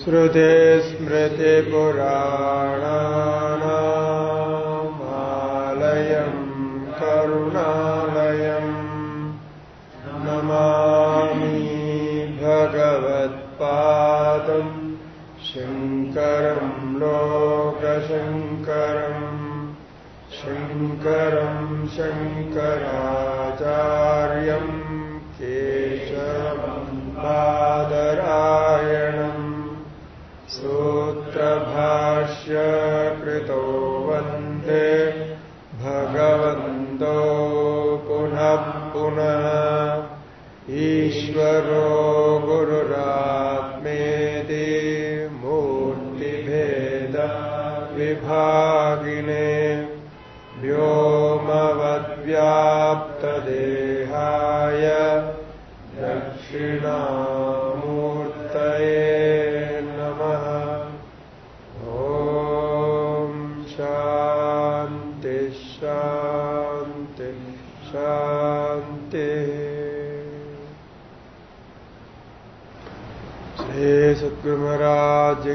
श्रुते स्मृतिपुराणानामालयम् शङ्करम् शङ्कराचार्यम्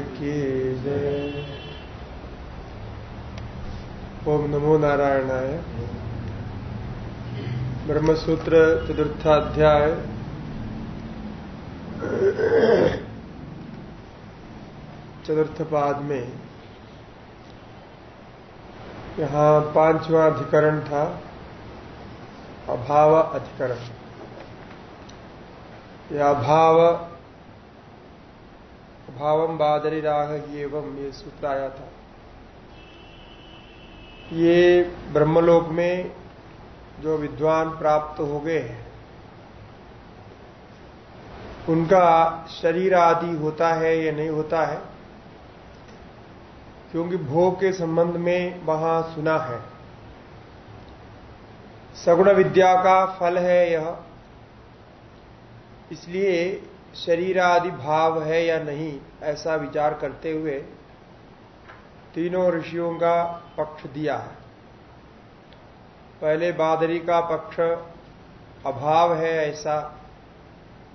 की जय। ओम नमो नारायणाय। ब्रह्मसूत्र चतुर्थाध्याय। चतुर्थ पाद में। यहाँ पांचवा अधिकरण था, अभाव अधिकरण। यह अभाव अभावम बादरी राग एवं ये सूत्र आया था। ये ब्रह्मलोक में जो विद्वान प्राप्त हो गए हैं, उनका शरीर आदि होता है या नहीं होता है, क्योंकि भोग के संबंध में वहाँ सुना है। सगुण विद्या का फल है यह, इसलिए शरीर आदि भाव है या नहीं, ऐसा विचार करते हुए तीनों ऋषियों का पक्ष दिया है। पहले बादरी का पक्ष अभाव है ऐसा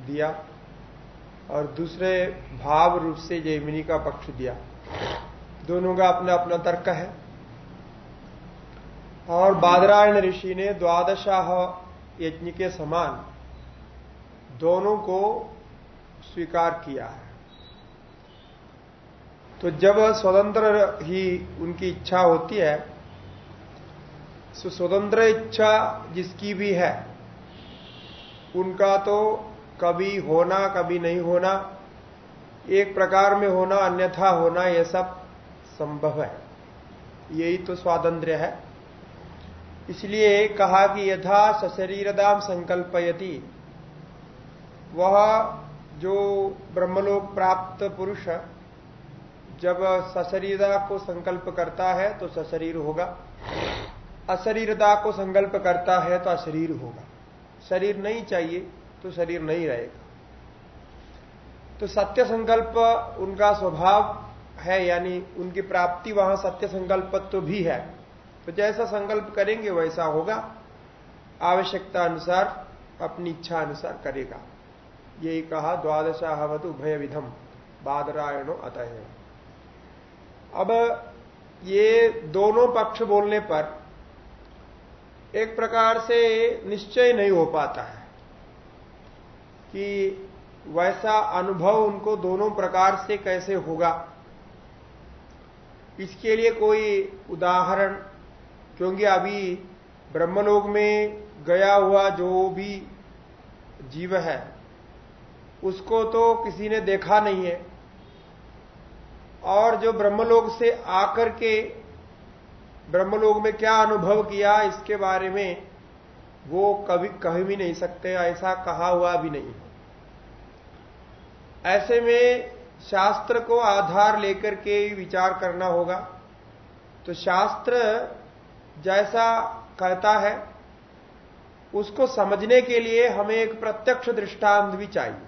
दिया, और दूसरे भाव रूप से जैमिनी का पक्ष दिया। दोनों का अपना अपना तर्क है। और बादरायण ऋषि ने द्वादशाह यज्ञ के समान दोनों को स्वीकार किया है। तो जब स्वतंत्र ही उनकी इच्छा होती है तो स्वतंत्र इच्छा जिसकी भी है, उनका तो कभी होना, कभी नहीं होना, एक प्रकार में होना, अन्यथा होना यह सब संभव है। यही तो स्वातंत्र है। इसलिए कहा कि यथा सशरीरदाम संकल्पयति, वह जो ब्रह्मलोक प्राप्त पुरुष जब सशरीरता को संकल्प करता है तो सशरीर होगा। अशरीरता को संकल्प करता है तो अशरीर होगा। शरीर नहीं चाहिए तो शरीर नहीं रहेगा। तो सत्य संकल्प उनका स्वभाव है, यानी उनकी प्राप्ति वहाँ सत्य संकल्प तो भी है। तो जैसा संकल्प करेंगे वैसा होगा। आवश्यकता अनुसार, अपनी इच्छा अनुसार करेगा। यही कहा द्वादशाहवत उभय विधम बादरायणो अतः। अब ये दोनों पक्ष बोलने पर एक प्रकार से निश्चय नहीं हो पाता है कि वैसा अनुभव उनको दोनों प्रकार से कैसे होगा। इसके लिए कोई उदाहरण, क्योंकि अभी ब्रह्मलोक में गया हुआ जो भी जीव है उसको तो किसी ने देखा नहीं है। और जो ब्रह्मलोक से आकर के ब्रह्मलोक में क्या अनुभव किया, इसके बारे में वो कभी कह भी नहीं सकते, ऐसा कहा हुआ भी नहीं ऐसे में शास्त्र को आधार लेकर के विचार करना होगा। तो शास्त्र जैसा कहता है, उसको समझने के लिए हमें एक प्रत्यक्ष दृष्टांत भी चाहिए।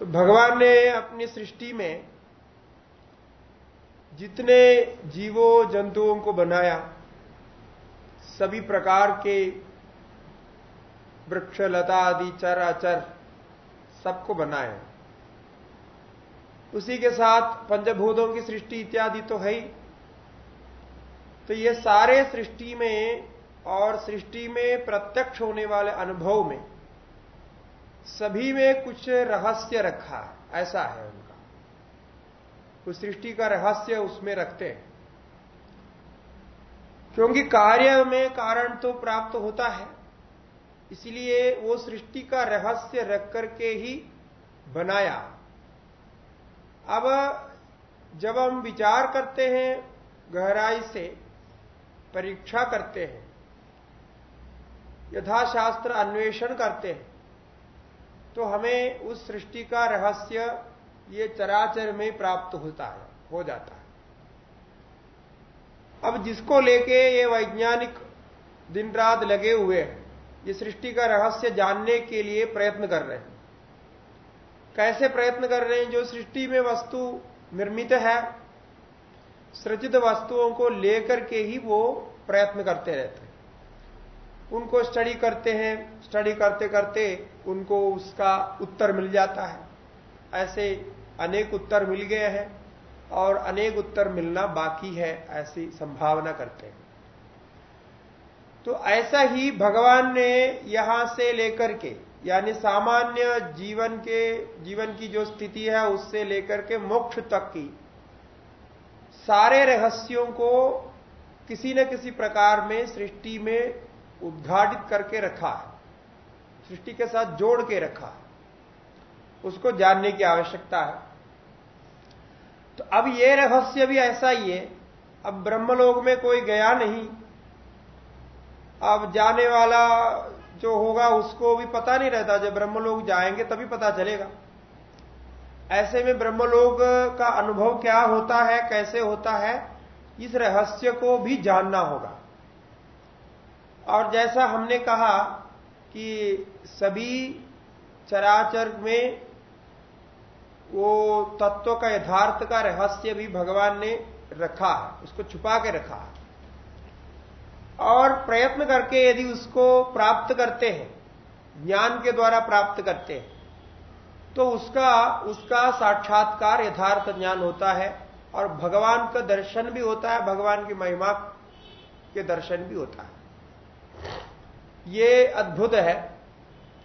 तो भगवान ने अपनी सृष्टि में जितने जीवों, जंतुओं को बनाया, सभी प्रकार के वृक्ष, लता आदि, चर, अचर, सबको बनाए उसी के साथ पंचभूतों की सृष्टि इत्यादि तो है ही। तो ये सारे सृष्टि में और सृष्टि में प्रत्यक्ष होने वाले अनुभव में सभी में कुछ रहस्य रखा है, ऐसा है उनका। उस सृष्टि का रहस्य उसमें रखते हैं। क्योंकि कार्य में कारण तो प्राप्त होता है, इसलिए वो सृष्टि का रहस्य रख करके ही बनाया। अब जब हम विचार करते हैं, गहराई से परीक्षा करते हैं, यथाशास्त्र अन्वेषण करते हैं तो हमें उस सृष्टि का रहस्य ये चराचर में प्राप्त होता है, हो जाता है। अब जिसको लेके ये वैज्ञानिक दिन रात लगे हुए हैं, ये सृष्टि का रहस्य जानने के लिए प्रयत्न कर रहे हैं। कैसे प्रयत्न कर रहे हैं? जो सृष्टि में वस्तु निर्मित है, सृजित वस्तुओं को लेकर के ही वो प्रयत्न करते रहते उनको स्टडी करते हैं स्टडी करते करते उनको उसका उत्तर मिल जाता है। ऐसे अनेक उत्तर मिल गए हैं और अनेक उत्तर मिलना बाकी है ऐसी संभावना करते हैं। तो ऐसा ही भगवान ने यहाँ से लेकर के, यानी सामान्य जीवन के, जीवन की जो स्थिति है उससे लेकर के मोक्ष तक की, सारे रहस्यों को किसी न किसी प्रकार में, सृष्टि में उद्घाटित करके रखा है, सृष्टि के साथ जोड़ के रखा है, उसको जानने की आवश्यकता है। तो अब ये रहस्य भी ऐसा ही है, अब ब्रह्मलोक में कोई गया नहीं, अब जाने वाला जो होगा उसको भी पता नहीं रहता, जब ब्रह्मलोक जाएँगे तभी पता चलेगा। ऐसे में ब्रह्मलोक का अनुभव क्या होता है, कैसे होता है, इस रहस्य को भी जानना होगा। और जैसा हमने कहा कि सभी चराचर में वो तत्व का यथार्थ का रहस्य भी भगवान ने रखा है, उसको छुपा के रखा है। और प्रयत्न करके यदि उसको प्राप्त करते हैं, ज्ञान के द्वारा प्राप्त करते हैं तो उसका उसका साक्षात्कार यथार्थ ज्ञान होता है और भगवान का दर्शन भी होता है, भगवान की महिमा के दर्शन भी होता है। ये अद्भुत है।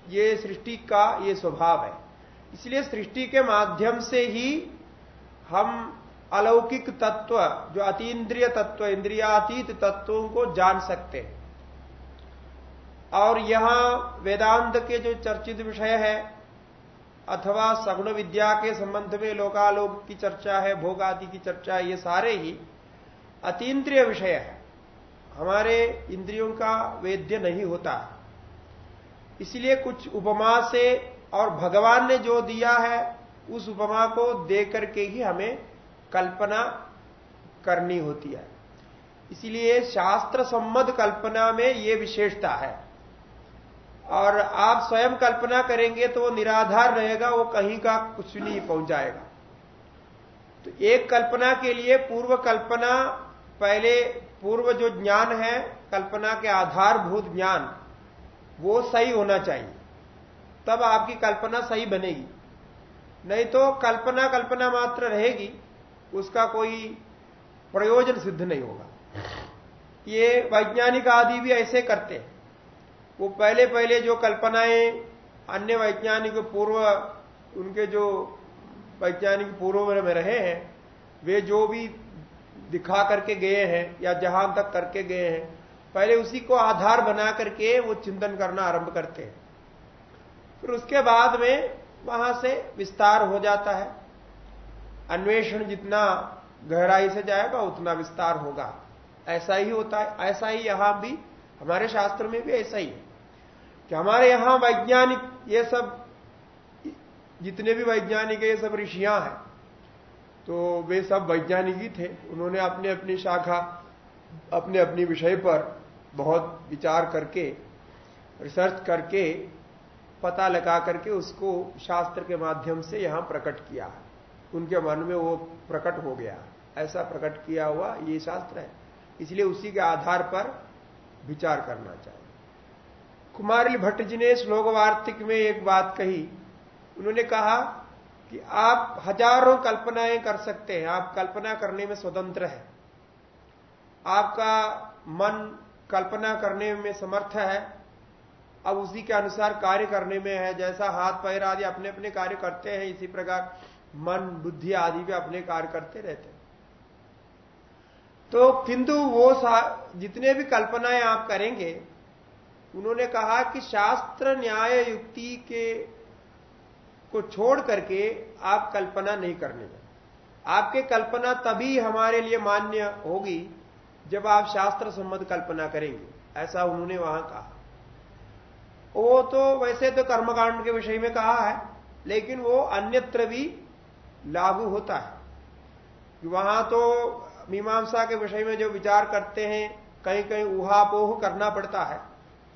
ये सृष्टि का ये स्वभाव है। इसलिए सृष्टि के माध्यम से ही हम अलौकिक तत्व, जो अतीन्द्रिय तत्व, इंद्रियातीत तत्वों को जान सकते हैं। और यहाँ वेदांत के जो चर्चित विषय है, अथवा सगुण विद्या के संबंध में लोकालोक की चर्चा है भोग आदि की चर्चा है, ये सारे ही अतीन्द्रिय विषय है। हमारे इंद्रियों का वेद्य नहीं होता। इसलिए कुछ उपमा से और भगवान ने जो दिया है, उस उपमा को दे करके ही हमें कल्पना करनी होती है। इसलिए शास्त्र सम्मत कल्पना में यह विशेषता है। और आप स्वयं कल्पना करेंगे तो वो निराधार रहेगा, वो कहीं का कुछ नहीं पहुँच जाएगा। तो एक कल्पना के लिए पूर्व कल्पना पहले पूर्व जो ज्ञान है, कल्पना के आधारभूत ज्ञान, वो सही होना चाहिए। तब आपकी कल्पना सही बनेगी। नहीं तो कल्पना कल्पना मात्र रहेगी, उसका कोई प्रयोजन सिद्ध नहीं होगा। ये वैज्ञानिक आदि भी ऐसे करते हैं। वो पहले पहले जो कल्पनाएँ अन्य वैज्ञानिक पूर्व, उनके जो वैज्ञानिक पूर्व में रहे हैं, वे जो भी दिखा करके गए हैं या जहाँ तक करके गए हैं, पहले उसी को आधार बना करके वो चिंतन करना आरंभ करते हैं। फिर उसके बाद में वहाँ से विस्तार हो जाता है। अन्वेषण जितना गहराई से जाएगा, उतना विस्तार होगा। ऐसा ही होता है, ऐसा ही यहाँ भी, हमारे शास्त्र में भी ऐसा ही है। कि हमारे यहाँ वैज्ञानिक ये सब, जितने भी वैज्ञानिक ये सब ऋषियाँ हैं। तो वे सब वैज्ञानिक ही थे। उन्होंने अपनी अपनी शाखा, अपने अपनी विषय पर बहुत विचार करके रिसर्च करके, पता लगा करके उसको शास्त्र के माध्यम से यहाँ प्रकट किया। उनके मन में वो प्रकट हो गया। ऐसा प्रकट किया हुआ ये शास्त्र है। इसलिए उसी के आधार पर विचार करना चाहिए। कुमारी भट्ट जी ने श्लोक वार्तिक में एक बात कही। उन्होंने कहा कि आप हज़ारों कल्पनाएँ कर सकते हैं, आप कल्पना करने में स्वतंत्र है। आपका मन कल्पना करने में समर्थ है, अब उसी के अनुसार कार्य करने में है, जैसा हाथ पैर आदि अपने अपने कार्य करते हैं, इसी प्रकार मन, बुद्धि आदि भी अपने कार्य करते रहते हैं। तो किंतु वो जितने भी कल्पनाएँ आप करेंगे, उन्होंने कहा कि शास्त्र न्याय युक्ति के को छोड़ करके आप कल्पना नहीं करने में आपके कल्पना तभी हमारे लिए मान्य होगी जब आप शास्त्र संबद्ध कल्पना करेंगे। ऐसा उन्होंने वहाँ कहा। वो तो वैसे तो कर्मकांड के विषय में कहा है, लेकिन वो अन्यत्र भी लागू होता है। वहाँ तो मीमांसा के विषय में जो विचार करते हैं कहीं कहीं उहापोह करना पड़ता है।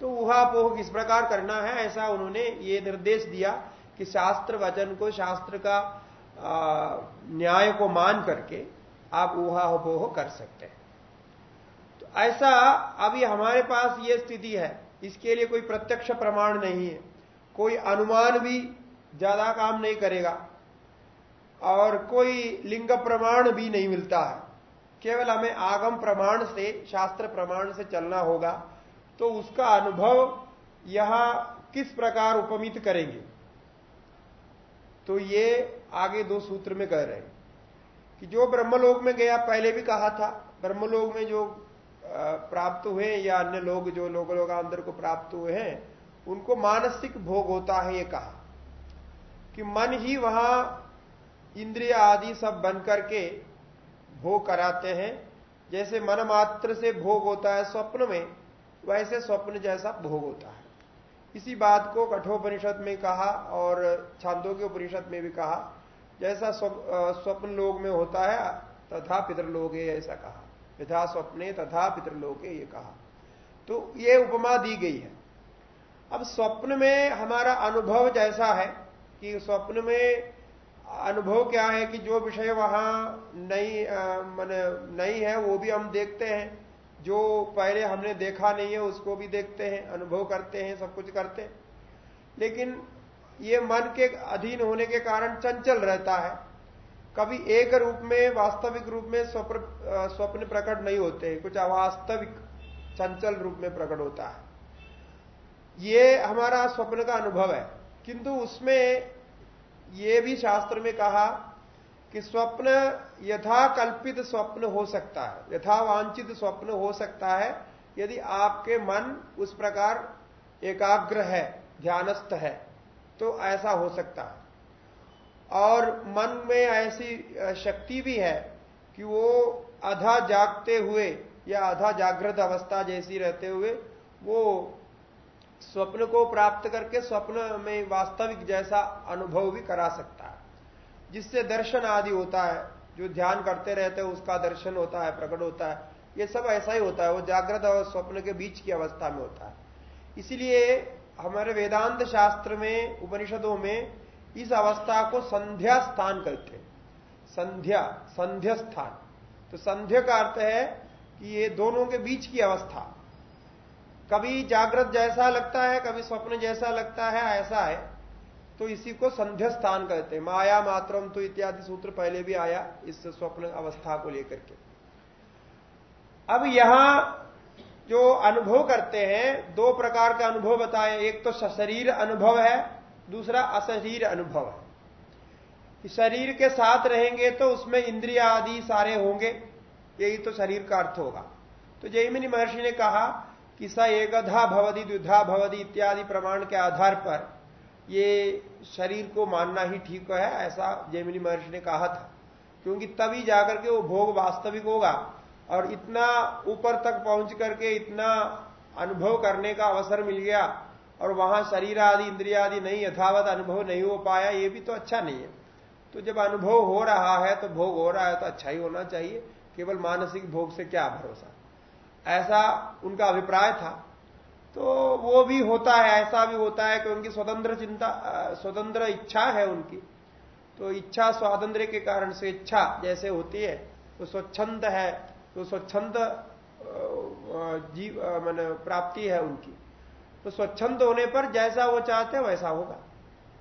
तो उहापोह किस प्रकार करना है, ऐसा उन्होंने ये निर्देश दिया कि शास्त्र वचन को, शास्त्र का न्याय को मान करके आप उहापोह कर सकते हैं। तो ऐसा अभी हमारे पास ये स्थिति है। इसके लिए कोई प्रत्यक्ष प्रमाण नहीं है। कोई अनुमान भी ज़्यादा काम नहीं करेगा। और कोई लिंग प्रमाण भी नहीं मिलता है। केवल हमें आगम प्रमाण से, शास्त्र प्रमाण से चलना होगा। तो उसका अनुभव यहाँ किस प्रकार उपमित करेंगे? तो ये आगे दो सूत्र में कह रहे हैं कि जो ब्रह्मलोक में गया, पहले भी कहा था, ब्रह्मलोक में जो प्राप्त हुए या अन्य लोग जो लोग लोगांतर को प्राप्त हुए हैं, उनको मानसिक भोग होता है ये कहा। कि मन ही वहाँ इंद्रिय आदि सब बन करके भोग कराते हैं, जैसे मन मात्र से भोग होता है स्वप्न में, वैसे स्वप्न जैसा भोग होता है। इसी बात को कठोपनिषद में कहा और छांदों के उपनिषद में भी कहा, जैसा स्वप्न लोग में होता है, तथा पितृलोक ऐसा कहा। यथा स्वप्ने तथा पितृलोके, ये कहा। तो ये उपमा दी गई है। अब स्वप्न में हमारा अनुभव जैसा है कि स्वप्न में अनुभव क्या है कि जो विषय वहाँ नहीं मान नहीं है, वो भी हम देखते हैं। जो पहले हमने देखा नहीं है, उसको भी देखते हैं, अनुभव करते हैं, सब कुछ करते हैं। लेकिन ये मन के अधीन होने के कारण चंचल रहता है। कभी एक रूप में, वास्तविक रूप में स्वप्न स्वप्न प्रकट नहीं होते हैं। कुछ अवास्तविक, चंचल रूप में प्रकट होता है। ये हमारा स्वप्न का अनुभव है। किंतु उसमें ये भी शास्त्र में कहा कि स्वप्न यथा कल्पित स्वप्न हो सकता है यथा वांछित स्वप्न हो सकता है, यदि आपके मन उस प्रकार एकाग्र है, ध्यानस्थ है तो ऐसा हो सकता है। और मन में ऐसी शक्ति भी है कि वो आधा जागते हुए या आधा जागृत अवस्था जैसी रहते हुए वो स्वप्न को प्राप्त करके स्वप्न में वास्तविक जैसा अनुभव भी करा सकता जिससे दर्शन आदि होता है, जो ध्यान करते रहते हैं, उसका दर्शन होता है, प्रकट होता है। ये सब ऐसा ही होता है, वो जागृत और स्वप्न के बीच की अवस्था में होता है। इसलिए हमारे वेदांत शास्त्र में, उपनिषदों में, इस अवस्था को संध्या स्थान कहते हैं। संध्या संध्या स्थान। तो संध्या का अर्थ है कि ये दोनों के बीच की अवस्था। कभी जागृत जैसा लगता है, कभी स्वप्न जैसा लगता है, ऐसा है। तो इसी को संध्या स्थान कहते हैं। माया मात्रम तो इत्यादि सूत्र पहले भी आया इस स्वप्न अवस्था को लेकर के। अब यहाँ जो अनुभव करते हैं, दो प्रकार का अनुभव बताए। एक तो शरीर अनुभव है, दूसरा अशरीर अनुभव है। शरीर के साथ रहेंगे तो उसमें इंद्रिया आदि सारे होंगे, यही तो शरीर का अर्थ होगा। तो जयमिनी महर्षि ने कहा कि स एकधा भवदी द्विधा भवदी इत्यादि प्रमाण के आधार पर ये शरीर को मानना ही ठीक है, ऐसा जयमिनी महर्षि ने कहा था। क्योंकि तभी जाकर के वो भोग वास्तविक होगा और इतना ऊपर तक पहुँच करके इतना अनुभव करने का अवसर मिल गया और वहाँ शरीर आदि, इंद्रिया आदि नहीं, यथावत अनुभव नहीं हो पाया, ये भी तो अच्छा नहीं है। तो जब अनुभव हो रहा है तो भोग हो रहा है तो अच्छा ही होना चाहिए। केवल मानसिक भोग से क्या भरोसा? ऐसा उनका अभिप्राय था। तो वो भी होता है, ऐसा भी होता है कि उनकी स्वतंत्र चिंता स्वतंत्र इच्छा है उनकी। तो इच्छा स्वातंत्र के कारण से इच्छा जैसे होती है तो स्वच्छंद है तो स्वच्छंद जीव मान प्राप्ति है उनकी। तो स्वच्छंद होने पर जैसा वो चाहते हैं वैसा होगा।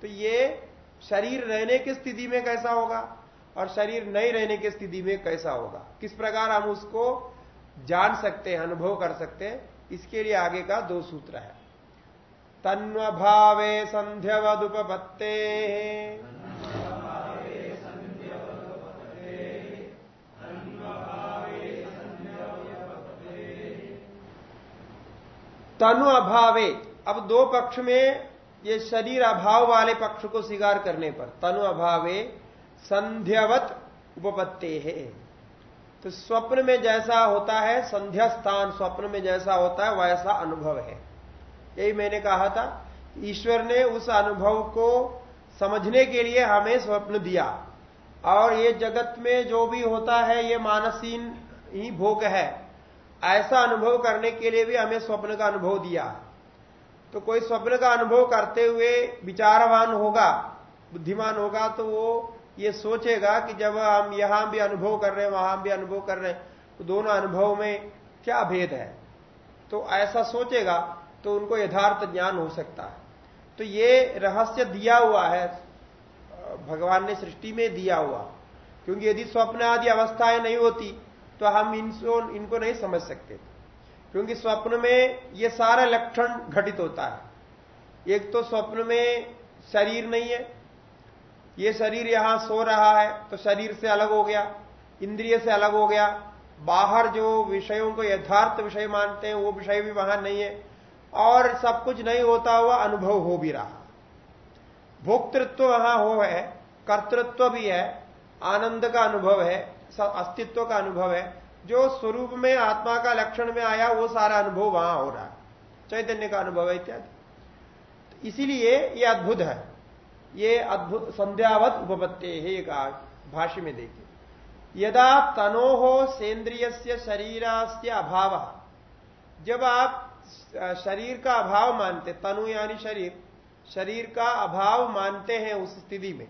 तो ये शरीर रहने की स्थिति में कैसा होगा और शरीर नहीं रहने की स्थिति में कैसा होगा? किस प्रकार हम उसको जान सकते हैं, अनुभव कर सकते हैं? इसके लिए आगे का दो सूत्र है। तन्वभावे संध्यवदुपत्ते तनु अभावे अब दो पक्ष में ये शरीर अभाव वाले पक्ष को स्वीकार करने पर तनु अभावे संध्यवत उपपत्ते है। तो स्वप्न में जैसा होता है संध्या स्थान स्वप्न में जैसा होता है, वैसा अनुभव है। यही मैंने कहा था, ईश्वर ने उस अनुभव को समझने के लिए हमें स्वप्न दिया। और ये जगत में जो भी होता है, ये मानसीन ही भोग है। ऐसा अनुभव करने के लिए भी हमें स्वप्न का अनुभव दिया। तो कोई स्वप्न का अनुभव करते हुए विचारवान होगा, बुद्धिमान होगा तो वो ये सोचेगा कि जब हम यहाँ भी अनुभव कर रहे हैं, वहाँ भी अनुभव कर रहे हैं तो दोनों अनुभव में क्या भेद है? तो ऐसा सोचेगा तो उनको यथार्थ ज्ञान हो सकता है। तो ये रहस्य दिया हुआ है, भगवान ने सृष्टि में दिया हुआ। क्योंकि यदि स्वप्न आदि अवस्थाएँ नहीं होती तो हम इनको इनको नहीं समझ सकते। क्योंकि स्वप्न में ये सारा लक्षण घटित होता है। एक तो स्वप्न में शरीर नहीं है ये शरीर यहाँ सो रहा है तो शरीर से अलग हो गया, इंद्रिय से अलग हो गया, बाहर जो विषयों को यथार्थ विषय मानते हैं, वो विषय भी वहाँ नहीं है, और सब कुछ नहीं होता हुआ अनुभव हो भी रहा। भोक्तृत्व वहाँ हो है, कर्तृत्व भी है, आनंद का अनुभव है अस्तित्व का अनुभव है, जो स्वरूप में, आत्मा का लक्षण में आया, वो सारा अनुभव वहाँ हो रहा है। चैतन्य का अनुभव है इत्यादि। इसीलिए ये अद्भुत है। ये अद्भुत संध्यावत उपपत्ति है एक भाष्य में देखिए। यदा तनो हो सेन्द्रिय शरीर से अभाव। जब आप शरीर का अभाव मानते, तनु यानी शरीर शरीर का अभाव मानते हैं उस स्थिति में,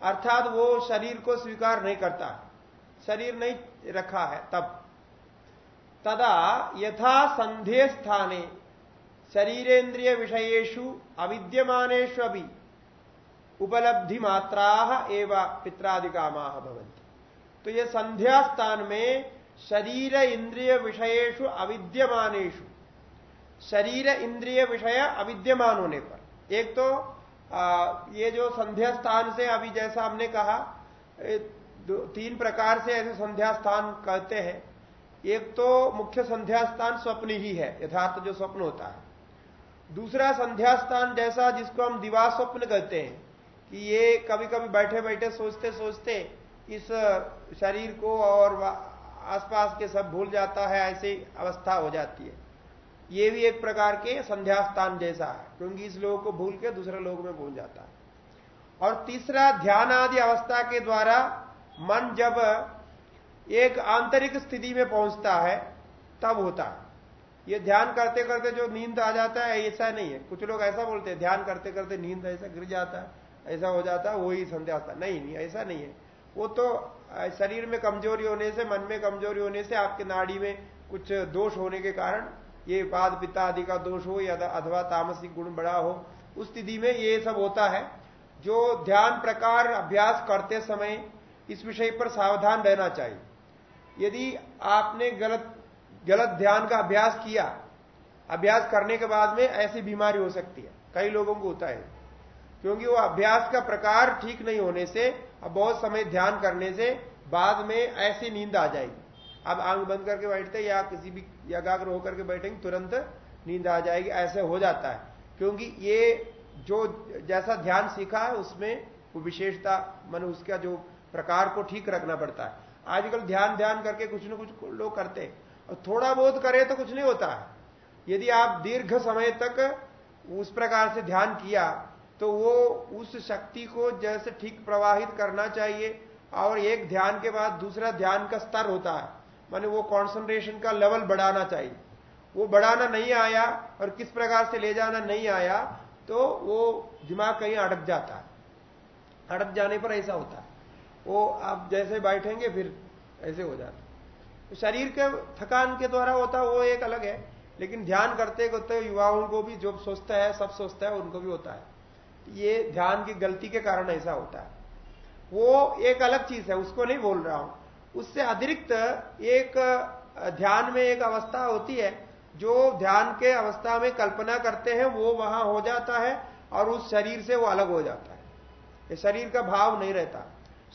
अर्थात वो शरीर को स्वीकार नहीं करता, शरीर नहीं रखा है तब, तदा यथा संधे स्थाने शरीरेन्द्रिय विषयेशु अविद्यमानेशु अभी उपलब्धि मात्रा एवं पित्रादिकामा भवंती तो ये संध्या स्थान में शरीर इंद्रिय विषयेशु अविद्यमानेशु शरीर इंद्रिय विषय अविद्यमान होने पर। एक तो आ, ये जो संध्या स्थान से अभी जैसा हमने कहा तीन प्रकार से ऐसे संध्या स्थान कहते हैं। एक तो मुख्य संध्या स्थान स्वप्न ही है यथार्थ जो स्वप्न होता है। दूसरा संध्या स्थान जैसा जिसको हम दिवा स्वप्न कहते हैं कि ये कभी कभी बैठे बैठे सोचते सोचते इस शरीर को और आसपास के सब भूल जाता है, ऐसी अवस्था हो जाती है। ये भी एक प्रकार के संध्या स्थान जैसा है, क्योंकि इस लोग को भूल के दूसरे लोग में भूल जाता है। और तीसरा ध्यान आदि अवस्था के द्वारा मन जब एक आंतरिक स्थिति में पहुँचता है, तब होता है। ये ध्यान करते करते जो नींद आ जाता है, ऐसा नहीं है। कुछ लोग ऐसा बोलते हैं, ध्यान करते करते नींद ऐसा गिर जाता है, ऐसा हो जाता है, वही संध्या नहीं नहीं, ऐसा नहीं है। वो तो शरीर में कमज़ोरी होने से, मन में कमज़ोरी होने से, आपके नाड़ी में कुछ दोष होने के कारण, ये पाद पिता आदि का दोष हो या अथवा तामसिक गुण बड़ा हो, उस स्थिति में ये सब होता है। जो ध्यान प्रकार अभ्यास करते समय इस विषय पर सावधान रहना चाहिए। यदि आपने गलत गलत ध्यान का अभ्यास किया, अभ्यास करने के बाद में ऐसी बीमारी हो सकती है। कई लोगों को होता है। क्योंकि वो अभ्यास का प्रकार ठीक नहीं होने से, अब बहुत समय ध्यान करने से बाद में ऐसी नींद आ जाएगी। अब आँख बंद करके बैठते या किसी भी एकाग्र होकर के बैठेंगे, तुरंत नींद आ जाएगी। ऐसे हो जाता है। क्योंकि ये जो जैसा ध्यान सीखा है, उसमें वो विशेषता, मन उसका जो प्रकार को ठीक रखना पड़ता है। आजकल ध्यान ध्यान करके कुछ ना कुछ लोग करते हैं। और थोड़ा बहुत करे तो कुछ नहीं होता। यदि आप दीर्घ समय तक उस प्रकार से ध्यान किया तो वो उस शक्ति को जैसे ठीक प्रवाहित करना चाहिए और एक ध्यान के बाद दूसरा ध्यान का स्तर होता है। माने वो कॉन्सेंट्रेशन का लेवल बढ़ाना चाहिए। वो बढ़ाना नहीं आया और किस प्रकार से ले जाना नहीं आया तो वो दिमाग कहीं अटक जाता है। अटक जाने पर ऐसा होता है। वो आप जैसे बैठेंगे, फिर ऐसे हो जाता शरीर के थकान के द्वारा होता वो एक अलग है, लेकिन ध्यान करते करते युवाओं को भी जो सोचता है, सब सोचता है, उनको भी होता है। ये ध्यान की गलती के कारण ऐसा होता है। वो एक अलग चीज़ है, उसको नहीं बोल रहा हूँ। उससे अतिरिक्त एक ध्यान में एक अवस्था होती है, जो ध्यान के अवस्था में कल्पना करते हैं, वो वहाँ हो जाता है और उस शरीर से वो अलग हो जाता है। शरीर का भाव नहीं रहता।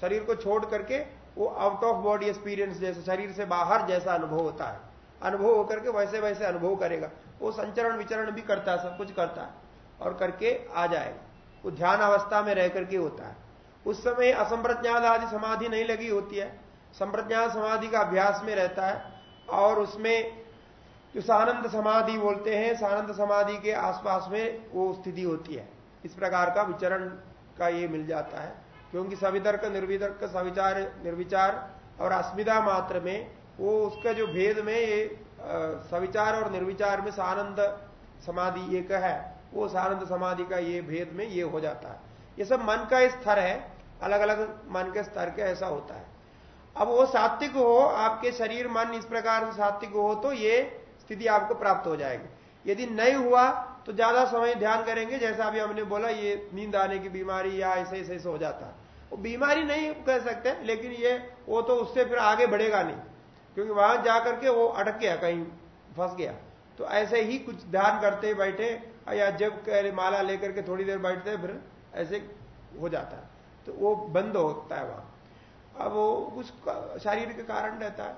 शरीर को छोड़ करके वो आउट ऑफ़ बॉडी एक्सपीरियंस जैसे, शरीर से बाहर जैसा अनुभव होता है। अनुभव होकर के वैसे वैसे अनुभव करेगा। वो संचरण विचरण भी करता है, सब कुछ करता है और करके आ जाएगा। वो ध्यान अवस्था में रह करके होता है। उस समय असंप्रज्ञात आदि समाधि नहीं लगी होती है। संप्रज्ञात समाधि का अभ्यास में रहता है और उसमें जो सानंद समाधि बोलते हैं, सानंद समाधि के आसपास में वो स्थिति होती है। इस प्रकार का विचरण का ये मिल जाता है। क्योंकि सवितर्क निर्वितर्क सविचार, निर्विचार और अस्मिता मात्र में, वो उसका जो भेद में ये सविचार और निर्विचार में सानंद समाधि एक है वो सानंद समाधि का ये भेद में ये हो जाता है। ये सब मन का स्तर है अलग अलग मन के स्तर के ऐसा होता है। अब वो सात्विक हो, आपके शरीर, मन इस प्रकार से सात्विक हो तो ये स्थिति आपको प्राप्त हो जाएगी। यदि नहीं हुआ तो ज़्यादा समय ध्यान करेंगे, जैसा अभी हमने बोला, ये नींद आने की बीमारी या ऐसे ऐसे ऐसे हो जाता है। वो बीमारी नहीं कह सकते, लेकिन ये, वो तो उससे फिर आगे बढ़ेगा नहीं। क्योंकि वहाँ जाकर के वो अटक गया, कहीं फंस गया। तो ऐसे ही कुछ ध्यान करते बैठे, या जब माला लेकर के थोड़ी देर बैठते फिर ऐसे हो जाता है। तो वो बंद होता है वहाँ। अब वो कुछ शारीरिक कारण रहता है।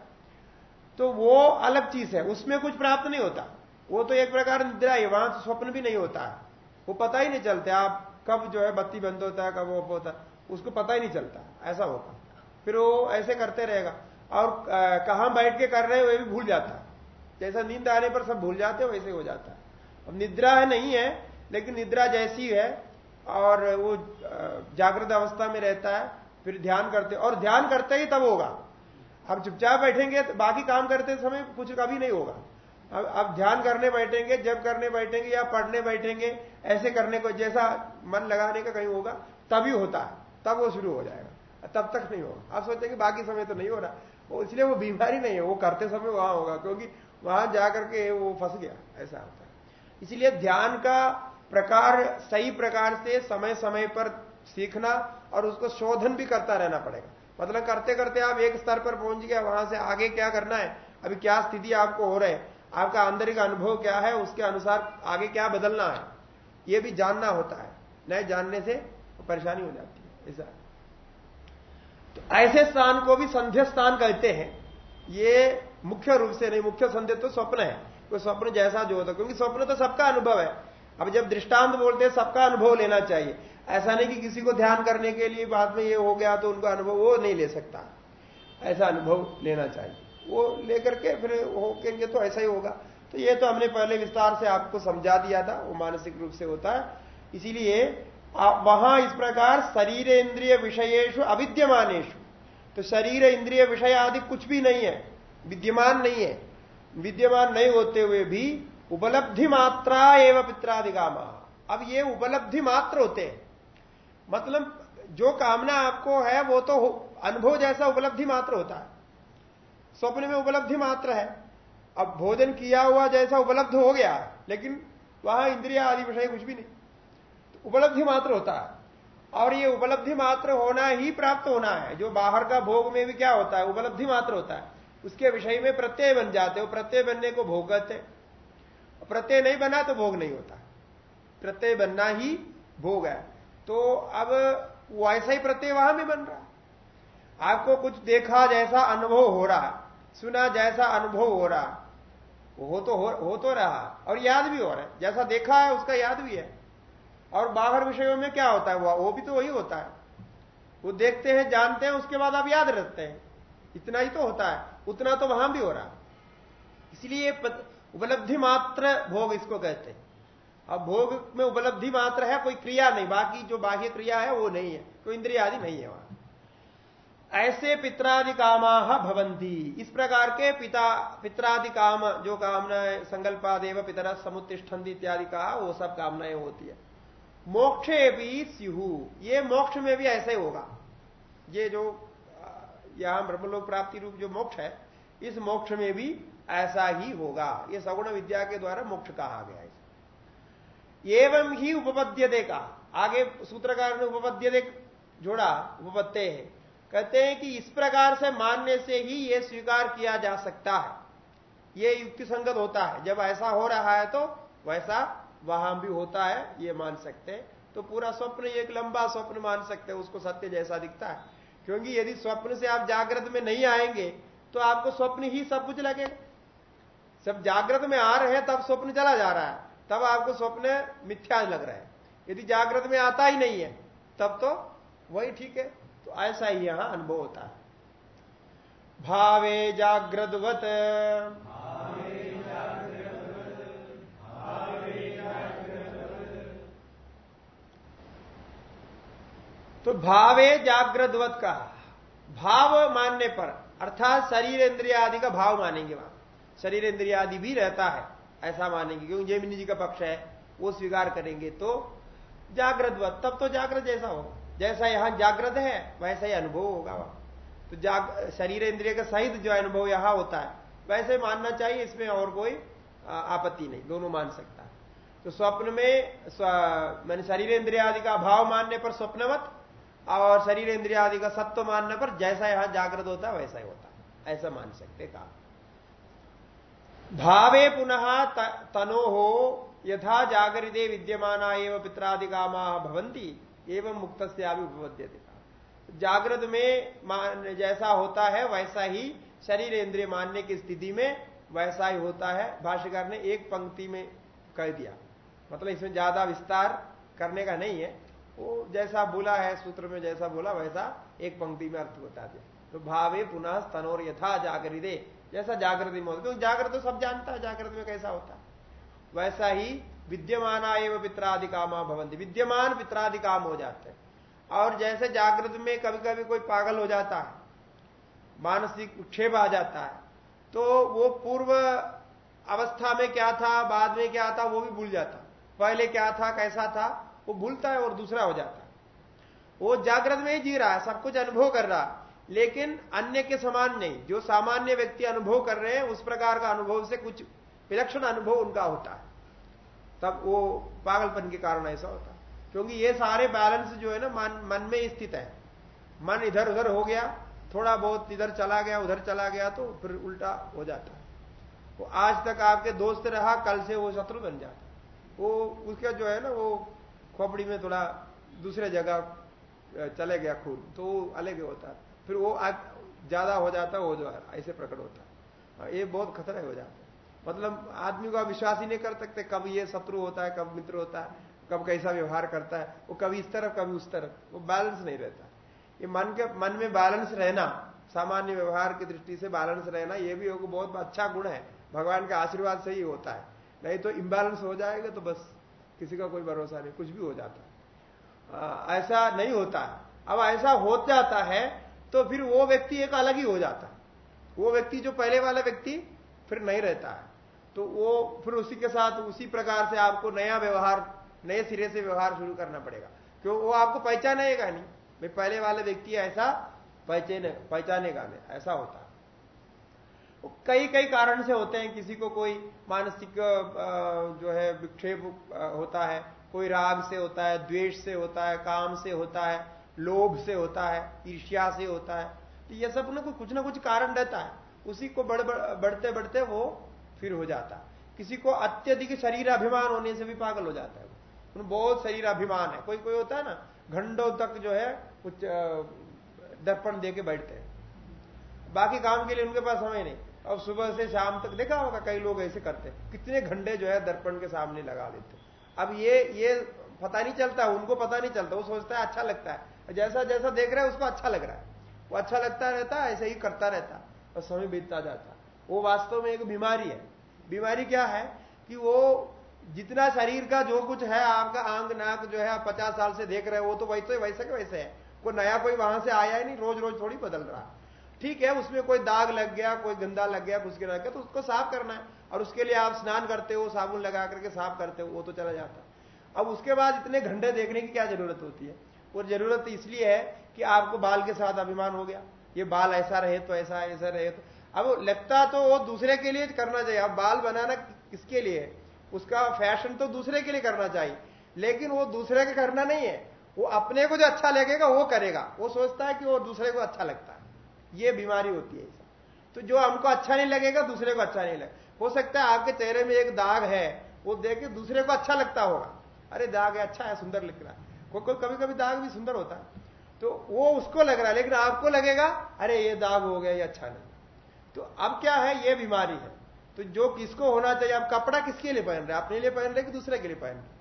तो वो अलग चीज़ है, उसमें कुछ प्राप्त नहीं होता। वो तो एक प्रकार निद्रा है वहाँ स्वप्न भी नहीं होता। है वो पता ही नहीं चलते, आप कब जो है बत्ती बंद होता है, कब वो होता है। उसको पता ही नहीं चलता, ऐसा होगा फिर वो ऐसे करते रहेगा। और कहा बैठ के कर रहे हैं, वे भी भूल जाता। जैसा नींद आने पर सब भूल जाते वैसे हो जाता। है अब निद्रा है, नहीं है, लेकिन निद्रा जैसी है, और वो जागृत अवस्था में रहता है, फिर ध्यान करते, और ध्यान करते ही तब होगा। अब चुपचाप बैठेंगे तो बाकी काम करते समय कुछ कभी नहीं होगा। अब अब ध्यान करने बैठेंगे, जब करने बैठेंगे या पढ़ने बैठेंगे, ऐसे करने को जैसा मन लगाने का कहीं होगा, तभी होता है। तब वो शुरू हो जाएगा। तब तक नहीं होगा। आप सोचेंगे बाकी समय तो नहीं हो रहा। वो इसलिए वो बीमारी नहीं है, वो करते समय वहाँ होगा, क्योंकि वहाँ जाकर के वो फंस गया, ऐसा होता है। इसलिए ध्यान का प्रकार, सही प्रकार से समय समय पर सीखना और उसको शोधन भी करता रहना पड़ेगा। मतलब करते करते आप एक स्तर पर पहुँच गया वहाँ से आगे क्या करना है, अभी क्या स्थिति आपको हो रहा है, आपका आंतरिक अनुभव क्या है, उसके अनुसार आगे क्या बदलना है यह भी जानना होता है। नए जानने से परेशानी हो जाती है। ऐसा तो ऐसे स्थान को भी संध्या स्थान कहते हैं। ये मुख्य रूप से नहीं, मुख्य संध्या तो स्वप्न है। कोई स्वप्न जैसा जो होता क्योंकि स्वप्न तो सबका अनुभव है। अब जब दृष्टांत बोलते हैं, सबका अनुभव लेना चाहिए। ऐसा नहीं कि किसी को ध्यान करने के लिए बाद में ये हो गया तो उनका अनुभव वो नहीं ले सकता। ऐसा अनुभव लेना चाहिए। वो लेकर के फिर हो, कहेंगे तो ऐसा ही होगा। तो ये तो हमने पहले विस्तार से आपको समझा दिया था, वो मानसिक रूप से होता है। इसीलिए वहाँ इस प्रकार शरीर इंद्रिय विषयेशु अविद्यमानेशु तो शरीर इंद्रिय विषय आदि कुछ भी नहीं है, विद्यमान नहीं है। विद्यमान नहीं होते हुए भी उपलब्धि मात्रा एवं पित्रादिगामा। अब ये उपलब्धि मात्र होते हैं। मतलब जो कामना आपको है, वो तो अनुभव जैसा उपलब्धि मात्र होता है। स्वप्न में उपलब्धि मात्र है। अब भोजन किया हुआ जैसा उपलब्ध हो गया, लेकिन वहाँ इंद्रिया आदि विषय कुछ भी नहीं। उपलब्धि मात्र होता है। और ये उपलब्धि मात्र होना ही प्राप्त होना है। जो बाहर का भोग में भी क्या होता है? उपलब्धि मात्र होता है। उसके विषय में प्रत्यय बन जाते हो। प्रत्यय बनने को भोग कहते प्रत्यय नहीं बना तो भोग नहीं होता। प्रत्यय बनना ही भोग है। तो अब वैसा ही प्रत्यय वहाँ भी बन रहा आपको कुछ देखा जैसा अनुभव हो रहा सुना जैसा अनुभव हो रहा हो। तो हो, हो तो रहा और याद भी हो रहा है। जैसा देखा है उसका याद भी है। और बाहर विषयों में क्या होता है? वो वो भी तो वही होता है। वो देखते हैं, जानते हैं, उसके बाद आप याद रखते हैं। इतना ही तो होता है। उतना तो वहाँ भी हो रहा इसलिए उपलब्धि मात्र भोग इसको कहते हैं। अब भोग में उपलब्धि मात्र है, कोई क्रिया नहीं। बाकी जो बाह्य क्रिया है, वो नहीं है। कोई इंद्रिया आदि नहीं है वहाँ। ऐसे पित्रादि कामा भवंती इस प्रकार के पिता पित्रादि काम, जो कामनाएँ, संकल्पादेव, पितर समुत्तिष्ठन्ति इत्यादि कहा वो सब कामनाएँ होती है। मोक्षे भी सिहु ये मोक्ष में भी ऐसे होगा। ये जो यहाँ ब्रह्मलोक प्राप्ति रूप जो मोक्ष है, इस मोक्ष में भी ऐसा ही होगा। ये सगुण विद्या के द्वारा मोक्ष कहा गया है। एवं ही उपपद्य देगा आगे सूत्रकार ने उपपद्य दे जोड़ा, उपपत्ते है। कहते हैं कि इस प्रकार से मानने से ही यह स्वीकार किया जा सकता है। ये युक्ति संगत होता है। जब ऐसा हो रहा है तो वैसा वहाँ भी होता है, ये मान सकते हैं। तो पूरा स्वप्न एक लंबा स्वप्न मान सकते हैं, उसको सत्य जैसा दिखता है। क्योंकि यदि स्वप्न से आप जागृत में नहीं आएँगे तो आपको स्वप्न ही सब कुछ लगेगा। सब जागृत में आ रहे हैं, तब स्वप्न चला जा रहा है, तब आपको स्वप्न मिथ्या लग रहा है। यदि जागृत में आता ही नहीं है, तब तो वही ठीक है। तो ऐसा ही यहाँ अनुभव होता है। भावे जागृतवत तो भावे जागृतवत का भाव मानने पर, अर्थात शरीर इंद्रिया आदि का भाव मानेंगे वहाँ। शरीर इंद्रिया आदि भी रहता है, ऐसा मानेंगे, क्योंकि जयमिनी जी का पक्ष है, वो स्वीकार करेंगे तो जागृतवत तब तो जागृत जैसा हो। जैसा यहाँ जागृत है, वैसा ही अनुभव होगा वहाँ। तो जाग शरीर इंद्रिय का सहित जो अनुभव यहाँ होता है, वैसे मानना चाहिए, इसमें और कोई आपत्ति नहीं, दोनों मान सकता तो स्वप्न में मैंने शरीर इंद्रिया आदि का अभाव मानने पर स्वप्नवत और शरीर इंद्रिया आदि का सत्व मानने पर जैसा यहाँ जागृत होता है, वैसा ही होता है। ऐसा मान सकते, कहा। भावे पुनः तनो हो, यथा जागरिते विद्यमाना एवं पित्रादिकामा भवंती एवं मुक्त से उपपद्य जागृत में जैसा होता है, वैसा ही शरीर इंद्रिय मानने की स्थिति में वैसा ही होता है। भाष्यकार ने एक पंक्ति में कह दिया। मतलब इसमें ज़्यादा विस्तार करने का नहीं है। वो जैसा बोला है सूत्र में जैसा बोला, वैसा एक पंक्ति में अर्थ बता दिया। तो भावे पुनः स्तनोर यथा जागृदे जैसा जागृति में होता क्योंकि जागृत तो सब जानता है, जागृत में कैसा होता वैसा ही विद्यमाना एवं पित्राधिकामा भवंती विद्यमान पित्राधिकाम हो जाते हैं। और जैसे जागृत में कभी कभी कोई पागल हो जाता है, मानसिक उक्षेप आ जाता है तो वो पूर्व अवस्था में क्या था, बाद में क्या था, वो भी भूल जाता। पहले क्या था, कैसा था वो भूलता है और दूसरा हो जाता है। वो जागृत में ही जी रहा है, सब कुछ अनुभव कर रहा लेकिन अन्य के समान नहीं, जो सामान्य व्यक्ति अनुभव कर रहे हैं, उस प्रकार का अनुभव से कुछ विलक्षण अनुभव उनका होता है। तब वो पागलपन के कारण ऐसा होता है। क्योंकि ये सारे बैलेंस जो है ना, मन मन में स्थित है। मन इधर उधर हो गया, थोड़ा बहुत इधर चला गया, उधर चला गया तो फिर उल्टा हो जाता है। वो आज तक आपके दोस्त रहा, कल से वो शत्रु बन जाता वो, उसका जो है ना, वो खोपड़ी में थोड़ा दूसरे जगह चले गया खून तो वो अलग होता है। फिर वो ज़्यादा हो जाता है, वो जो ऐसे प्रकट होता है। ये बहुत खतरा हो जाता है। मतलब आदमी को विश्वास ही नहीं कर सकते, कब ये शत्रु होता है, कब मित्र होता है, कब कैसा व्यवहार करता है, वो कभी इस तरफ़, कभी उस तरफ़, वो बैलेंस नहीं रहता। ये मन के, मन में बैलेंस रहना, सामान्य व्यवहार की दृष्टि से बैलेंस रहना, ये भी बहुत अच्छा गुण है। भगवान का आशीर्वाद से ही होता है। नहीं तो इम्बैलेंस हो जाएगा तो बस किसी का कोई भरोसा नहीं, कुछ भी हो जाता है। ऐसा नहीं होता है। अब ऐसा हो जाता है तो फिर वो व्यक्ति एक अलग ही हो जाता है। वो व्यक्ति जो पहले वाला व्यक्ति, फिर नहीं रहता है। तो वो फिर उसी के साथ उसी प्रकार से आपको नया व्यवहार, नए सिरे से व्यवहार शुरू करना पड़ेगा। क्यों? वो आपको पहचानेगा नहीं। भाई, पहले वाले व्यक्ति ऐसा पहचाने, पहचानेगा नहीं। ऐसा होता है। कई कई कारण से होते हैं। किसी को कोई मानसिक जो है, विक्षेप होता है। कोई राग से होता है, द्वेष से होता है, काम से होता है, लोभ से होता है, ईर्ष्या से होता है। तो ये सब ना कुछ ना कुछ कारण रहता है। उसी को बढ़ बढ़, बढ़ते बढ़ते वो फिर हो जाता है। किसी को अत्यधिक शरीर अभिमान होने से भी पागल हो जाता है बहुत शरीर अभिमान है। कोई कोई होता है ना, घंटों तक जो है, कुछ दर्पण दे बैठते हैं। बाकी काम के लिए उनके पास समय नहीं। अब सुबह से शाम तक देखा होगा कई लोग ऐसे करते कितने घंटे जो है दर्पण के सामने लगा देते अब ये ये पता नहीं चलता, उनको पता नहीं चलता, वो सोचता है अच्छा लगता है। जैसा जैसा देख रहा है, उसको अच्छा लग रहा है। वो अच्छा लगता रहता, ऐसे ही करता रहता, और समय बीतता जाता। वो वास्तव में एक बीमारी है। बीमारी क्या है कि वो जितना शरीर का जो कुछ है, आपका आंग नाक जो है, आप पचास साल से देख रहे हो, वो तो वैसे वैसे के वैसे है। कोई नया कोई वहाँ से आया ही नहीं रोज रोज थोड़ी बदल रहा। ठीक है, उसमें कोई दाग लग गया, कोई गंदा लग गया, कुछ लग गया तो उसको साफ़ करना है। और उसके लिए आप स्नान करते हो, साबुन लगा करके साफ़ करते हो, वो तो चला जाता अब उसके बाद इतने घंटे देखने की क्या ज़रूरत होती है? वो ज़रूरत इसलिए है कि आपको बाल के साथ अभिमान हो गया। ये बाल ऐसा रहे तो ऐसा ऐसा रहे तो। अब लगता तो वो दूसरे के लिए करना चाहिए। अब बाल बनाना किसके लिए? है उसका फ़ैशन तो दूसरे के लिए करना चाहिए। लेकिन वो दूसरे के करना नहीं है। वो अपने को जो अच्छा लगेगा, वो करेगा। वो सोचता है कि वो दूसरे को अच्छा लगता है। ये बीमारी होती है तो जो हमको अच्छा नहीं लगेगा, दूसरे को अच्छा नहीं लगेगा हो सकता है आपके चेहरे में एक दाग है, वो देख के दूसरे को अच्छा लगता होगा। अरे दाग है अच्छा है, सुंदर लग रहा है। कोई कभी कभी दाग भी सुंदर होता है। तो वो उसको लग रहा है, लेकिन आपको लगेगा, अरे ये दाग हो गया, ये अच्छा नहीं। तो अब क्या है, ये बीमारी है। तो जो किसको होना चाहिए आप कपड़ा किसके लिए पहन रहे अपने लिए पहन रहे कि दूसरे के लिए पहन रहे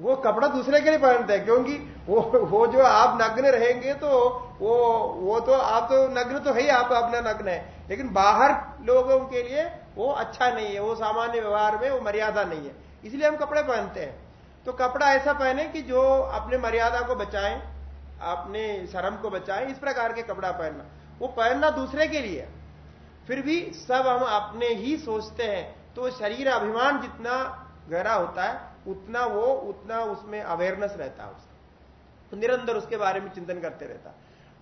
वो कपड़ा दूसरे के लिए पहनते हैं क्योंकि वो वो जो आप नग्न रहेंगे तो वो वो तो आप तो नग्न तो है ही, आप अपना नग्न है। लेकिन बाहर लोगों के लिए वो अच्छा नहीं है, वो सामान्य व्यवहार में वो मर्यादा नहीं है। इसलिए हम कपड़े पहनते हैं। तो कपड़ा ऐसा पहने कि जो अपने मर्यादा को बचाए, अपने शर्म को बचाए, इस प्रकार के कपड़ा पहनना। वो पहनना दूसरे के लिए। फिर भी सब हम अपने ही सोचते हैं। तो शरीर अभिमान जितना गहरा होता है उतना वो, उतना उसमें अवेयरनेस रहता है उसका। तो निरंतर उसके बारे में चिंतन करते रहता।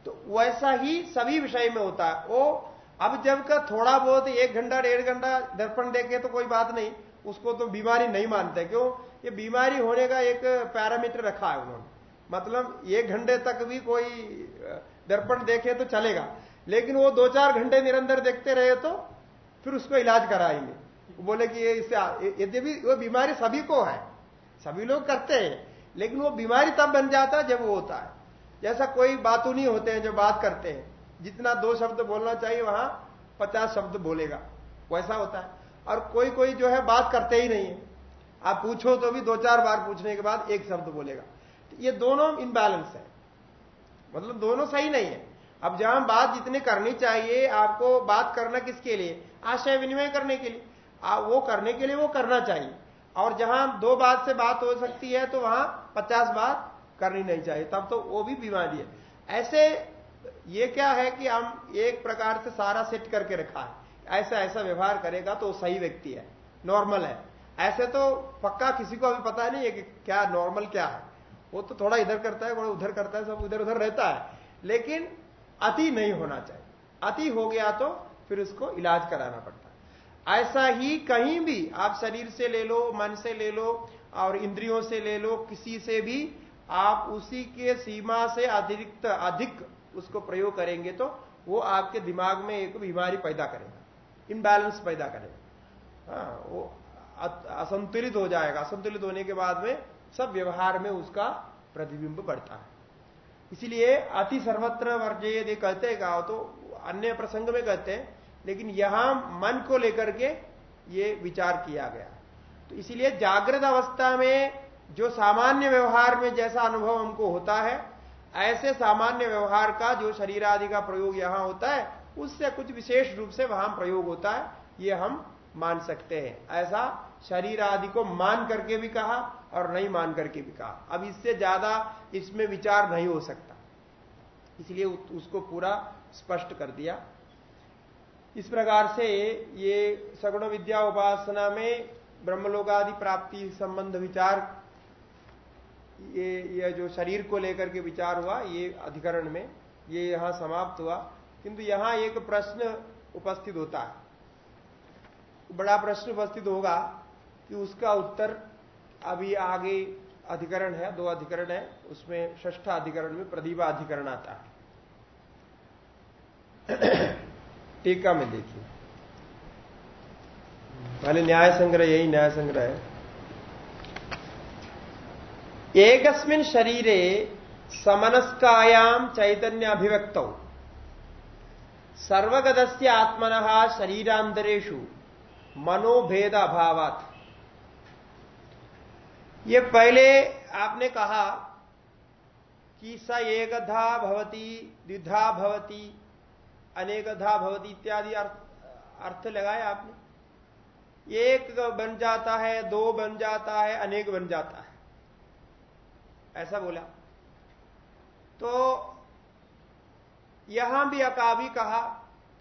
तो वैसा ही सभी विषय में होता है। वो अब जब का थोड़ा बहुत एक घंटा, डेढ़ घंटा दर्पण देखे तो कोई बात नहीं। उसको तो बीमारी नहीं मानते। क्यों? ये बीमारी होने का एक पैरामीटर रखा है उन्होंने। मतलब एक घंटे तक भी कोई दर्पण देखे तो चलेगा। लेकिन वो दो चार घंटे निरंतर देखते रहे तो फिर उसको इलाज कराएँगे। बोले कि ये इससे यद्यपि वो बीमारी सभी को है। सभी लोग करते हैं लेकिन वो बीमारी तब बन जाता है जब वो होता है। जैसा कोई बातू नहीं होते हैं जो बात करते हैं। जितना दो शब्द बोलना चाहिए वहाँ पचास शब्द बोलेगा। वैसा होता है। और कोई कोई जो है बात करते ही नहीं है। आप पूछो तो भी दो चार बार पूछने के बाद एक शब्द बोलेगा। ये दोनों इनबैलेंस है। मतलब दोनों सही नहीं है। अब जहाँ बात जितनी करनी चाहिए आपको बात करना किसके लिए? आशय विनिमय करने के लिए। आ, वो करने के लिए वो करना चाहिए। और जहाँ दो बात से बात हो सकती है तो वहाँ पचास बात करनी नहीं चाहिए। तब तो वो भी बीमारी है। ऐसे ये क्या है कि हम एक प्रकार से सारा सेट करके रखा है। ऐसा ऐसा व्यवहार करेगा तो सही व्यक्ति है, नॉर्मल है। ऐसे तो पक्का किसी को अभी पता नहीं है कि क्या नॉर्मल क्या है। वो तो थोड़ा इधर करता है, थोड़ा उधर करता है, सब उधर उधर रहता है। लेकिन अति नहीं होना चाहिए। अति हो गया तो फिर उसको इलाज कराना पड़ता ऐसा ही कहीं भी आप शरीर से ले लो, मन से ले लो और इंद्रियों से ले लो, किसी से भी आप उसी के सीमा से अतिरिक्त, अधिक उसको प्रयोग करेंगे तो वो आपके दिमाग में एक बीमारी पैदा करेगा इनबैलेंस पैदा करेगा। हाँ वो असंतुलित हो जाएगा। असंतुलित होने के बाद में सब व्यवहार में उसका प्रतिबिंब बढ़ता है। इसलिए अति सर्वत्र वर्जय कहते गाओ तो अन्य प्रसंग में कहते हैं लेकिन यहाँ मन को लेकर के ये विचार किया गया। तो इसीलिए जागृत अवस्था में जो सामान्य व्यवहार में जैसा अनुभव हमको होता है, ऐसे सामान्य व्यवहार का जो शरीर आदि का प्रयोग यहाँ होता है, उससे कुछ विशेष रूप से वहाँ प्रयोग होता है, ये हम मान सकते हैं। ऐसा शरीर आदि को मान करके भी कहा और नहीं मान करके भी कहा। अब इससे ज़्यादा इसमें विचार नहीं हो सकता। इसलिए उसको पूरा स्पष्ट कर दिया। इस प्रकार से ये सगुण विद्या उपासना में ब्रह्मलोगादि प्राप्ति संबंध विचार, ये ये जो शरीर को लेकर के विचार हुआ, ये अधिकरण में, ये यहाँ समाप्त हुआ। किंतु यहाँ एक प्रश्न उपस्थित होता है। बड़ा प्रश्न उपस्थित होगा कि उसका उत्तर अभी आगे अधिकरण है, दो अधिकरण है, उसमें ष्ठा अधिकरण में प्रदीपा अधिकरण आता है। टीका में देखिए। पहले न्याय संग्रह, यही न्याय संग्रह है। एकस्मिन शरीरे समनस्कायाम चैतन्य अभिव्यक्त सर्वगत आत्मन शरीरांतरेशु मनोभेद अभावात ये पहले आपने कहा कि स एकधा भवती, द्विधा भवती अनेकधा भवती इत्यादि अर्थ लगाए आपने। एक बन जाता है, दो बन जाता है, अनेक बन जाता है। ऐसा बोला। तो यहाँ भी अकाबी कहा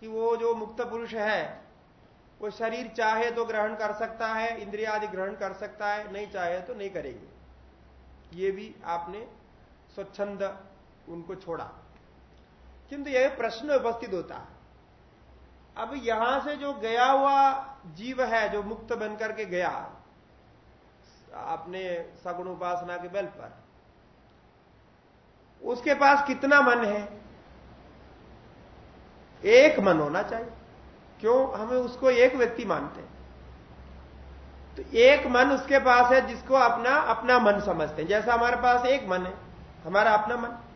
कि वो जो मुक्त पुरुष है, वो शरीर चाहे तो ग्रहण कर सकता है इंद्रिया आदि ग्रहण कर सकता है, नहीं चाहे तो नहीं करेंगे। ये भी आपने स्वच्छंद उनको छोड़ा। किंतु यह प्रश्न उपस्थित होता है। अब यहाँ से जो गया हुआ जीव है, जो मुक्त बनकर के गया, अपने सगुण उपासना के बल पर, उसके पास कितना मन है? एक मन होना चाहिए। क्यों? हमें उसको एक व्यक्ति मानते हैं। तो एक मन उसके पास है जिसको अपना अपना मन समझते हैं। जैसा हमारे पास एक मन है, हमारा अपना मन।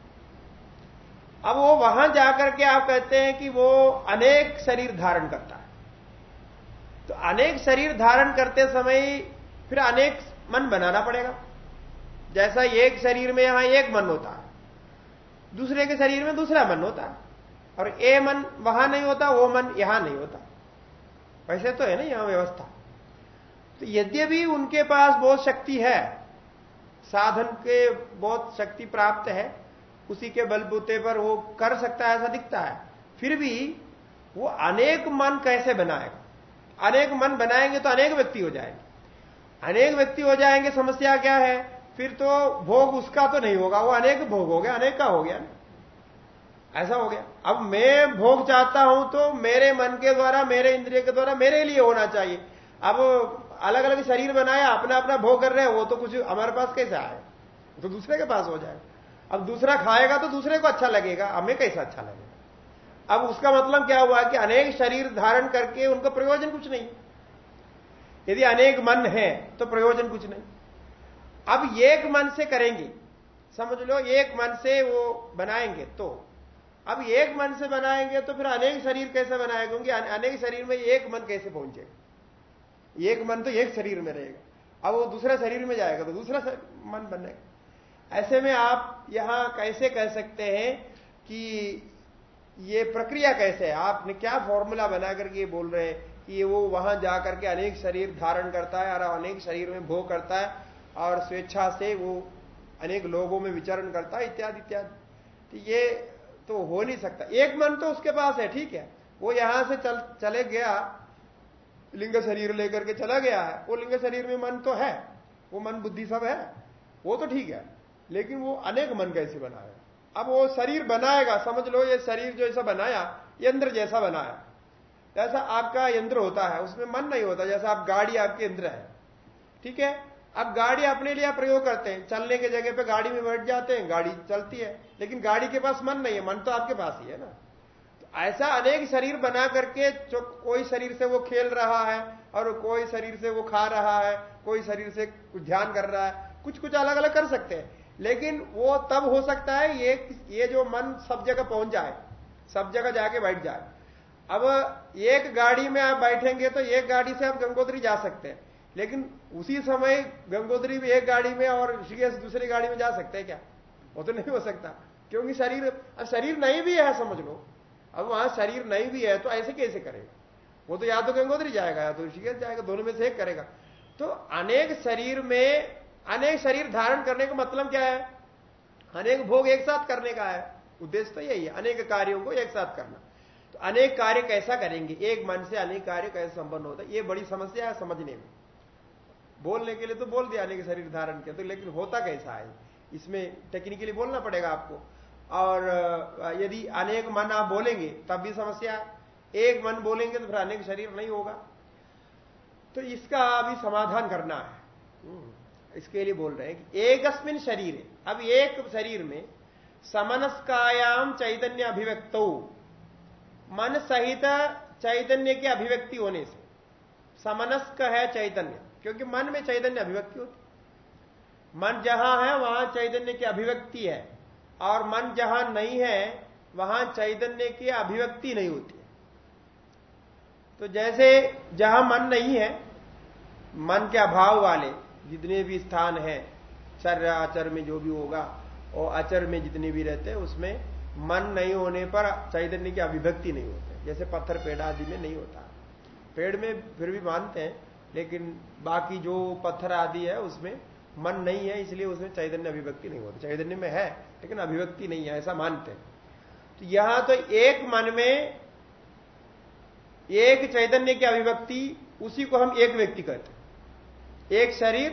अब वो वहाँ जाकर के आप कहते हैं कि वो अनेक शरीर धारण करता है। तो अनेक शरीर धारण करते समय फिर अनेक मन बनाना पड़ेगा। जैसा एक शरीर में यहाँ एक मन होता है दूसरे के शरीर में दूसरा मन होता है और ए मन वहाँ नहीं होता, वो मन यहाँ नहीं होता। वैसे तो है ना यहाँ व्यवस्था। तो यद्यपि उनके पास बहुत शक्ति है, साधन के बहुत शक्ति प्राप्त है उसी के बलबूते पर वो कर सकता है, ऐसा दिखता है। फिर भी वो अनेक मन कैसे बनाएगा? अनेक मन बनाएँगे तो अनेक व्यक्ति हो जाएँगे। अनेक व्यक्ति हो जाएँगे, समस्या क्या है? फिर तो भोग उसका तो नहीं होगा, वो अनेक भोग हो गया, अनेक का हो गया ऐसा हो गया। अब मैं भोग चाहता हूँ तो मेरे मन के द्वारा, मेरे इंद्रिय के द्वारा मेरे लिए होना चाहिए। अब अलग अलग शरीर बनाया अपना अपना भोग कर रहे हैं, वो तो कुछ हमारे पास कैसे आए? तो दूसरे के पास हो जाए अब दूसरा खाएगा तो दूसरे को अच्छा लगेगा, हमें कैसा अच्छा लगेगा? अब उसका मतलब क्या हुआ कि अनेक शरीर धारण करके उनका प्रयोजन कुछ नहीं। यदि अनेक मन है तो प्रयोजन कुछ नहीं। अब एक मन से करेंगे, समझ लो, एक मन से वो बनाएँगे तो। अब एक मन से बनाएँगे तो फिर अनेक शरीर कैसे बनाए क्योंकि अनेक शरीर में एक मन कैसे पहुंचेगा एक मन तो एक शरीर में रहेगा। अब वो दूसरा शरीर में जाएगा तो दूसरा मन बनेगा। ऐसे में आप यहाँ कैसे कह सकते हैं कि ये प्रक्रिया कैसे है? आपने क्या फॉर्मूला बना करके बोल रहे हैं कि वो वहाँ जाकर के अनेक शरीर धारण करता है और अनेक शरीर में भोग करता है और स्वेच्छा से वो अनेक लोगों में विचरण करता है, इत्यादि इत्यादि। तो ये तो हो नहीं सकता। एक मन तो उसके पास है, ठीक है। वो यहाँ से चल, चले गया, लिंग शरीर लेकर के चला गया है। वो लिंग शरीर में मन तो है। वो मन बुद्धि सब है। वो तो ठीक है। लेकिन वो अनेक मन कैसे बनाया? अब वो शरीर बनाएगा, समझ लो ये शरीर जो ऐसा बनाया, यंत्र जैसा बनाया। जैसा आपका यंत्र होता है, उसमें मन नहीं होता, जैसा आप गाड़ी आपके यंत्र है। ठीक है? अब गाड़ी अपने लिए प्रयोग करते हैं। चलने के जगह पे गाड़ी में बैठ जाते हैं, गाड़ी चलती है, लेकिन गाड़ी के पास मन नहीं है, मन तो आपके पास ही है ना। तो ऐसा अनेक शरीर बना करके जो कोई शरीर से वो खेल रहा है, और कोई शरीर से वो खा रहा है, कोई शरीर से कुछ ध्यान कर रहा है कुछ कुछ अलग अलग कर सकते हैं। लेकिन वो तब हो सकता है ये ये जो मन सब जगह पहुँच जाए, सब जगह जाके बैठ जाए। अब एक गाड़ी में आप बैठेंगे तो एक गाड़ी से आप गंगोत्री जा सकते हैं, लेकिन उसी समय गंगोत्री भी एक गाड़ी में और ऋषिकेश दूसरी गाड़ी में जा सकते हैं क्या? वो तो नहीं हो सकता, क्योंकि शरीर, अब शरीर नहीं भी है, समझ लो। अब वहाँ शरीर नहीं भी है तो ऐसे कैसे करेगा? वो तो या तो गंगोत्री जाएगा, या तो ऋषिकेश जाएगा, दोनों में से एक करेगा। तो अनेक शरीर में अनेक शरीर धारण करने का मतलब क्या है? अनेक भोग एक साथ करने का है। उद्देश्य तो यही है अनेक कार्यों को एक साथ करना। तो अनेक कार्य कैसा करेंगे? एक मन से अनेक कार्य कैसे संपन्न होता है? ये बड़ी समस्या है समझने में। बोलने के लिए तो बोल दिया अनेक शरीर धारण के तो लेकिन होता कैसा है? इसमें टेक्निकली बोलना पड़ेगा आपको। और यदि अनेक मन आप बोलेंगे तब भी समस्या एक मन बोलेंगे तो फिर अनेक शरीर नहीं होगा। तो इसका अभी समाधान करना है। हम्म, इसके लिए बोल रहे हैं कि एकस्मिन शरीर, अब एक शरीर में समनस्कायाम चैतन्य अभिव्यक्त। मन सहित चैतन्य की अभिव्यक्ति होने से। समनस्क है चैतन्य, क्योंकि मन में चैतन्य अभिव्यक्ति होती मन जहाँ है, वहाँ चैतन्य की अभिव्यक्ति है। और मन जहाँ नहीं है, वहाँ चैतन्य की अभिव्यक्ति नहीं होती तो जैसे जहाँ मन नहीं है, मन के अभाव वाले जितने भी स्थान है चर आचर में जो भी होगा, और अचर में जितने भी रहते हैं, उसमें मन नहीं होने पर चैतन्य की अभिव्यक्ति नहीं होती। जैसे पत्थर पेड़ आदि में नहीं होता। पेड़ में फिर भी मानते हैं, लेकिन बाकी जो पत्थर आदि है, उसमें मन नहीं है, इसलिए उसमें चैतन्य अभिव्यक्ति नहीं होती। चैतन्य में है, लेकिन अभिव्यक्ति नहीं है, ऐसा मानते हैं। तो यहाँ तो एक मन में एक चैतन्य की अभिव्यक्ति, उसी को हम एक व्यक्ति कहते हैं। एक शरीर,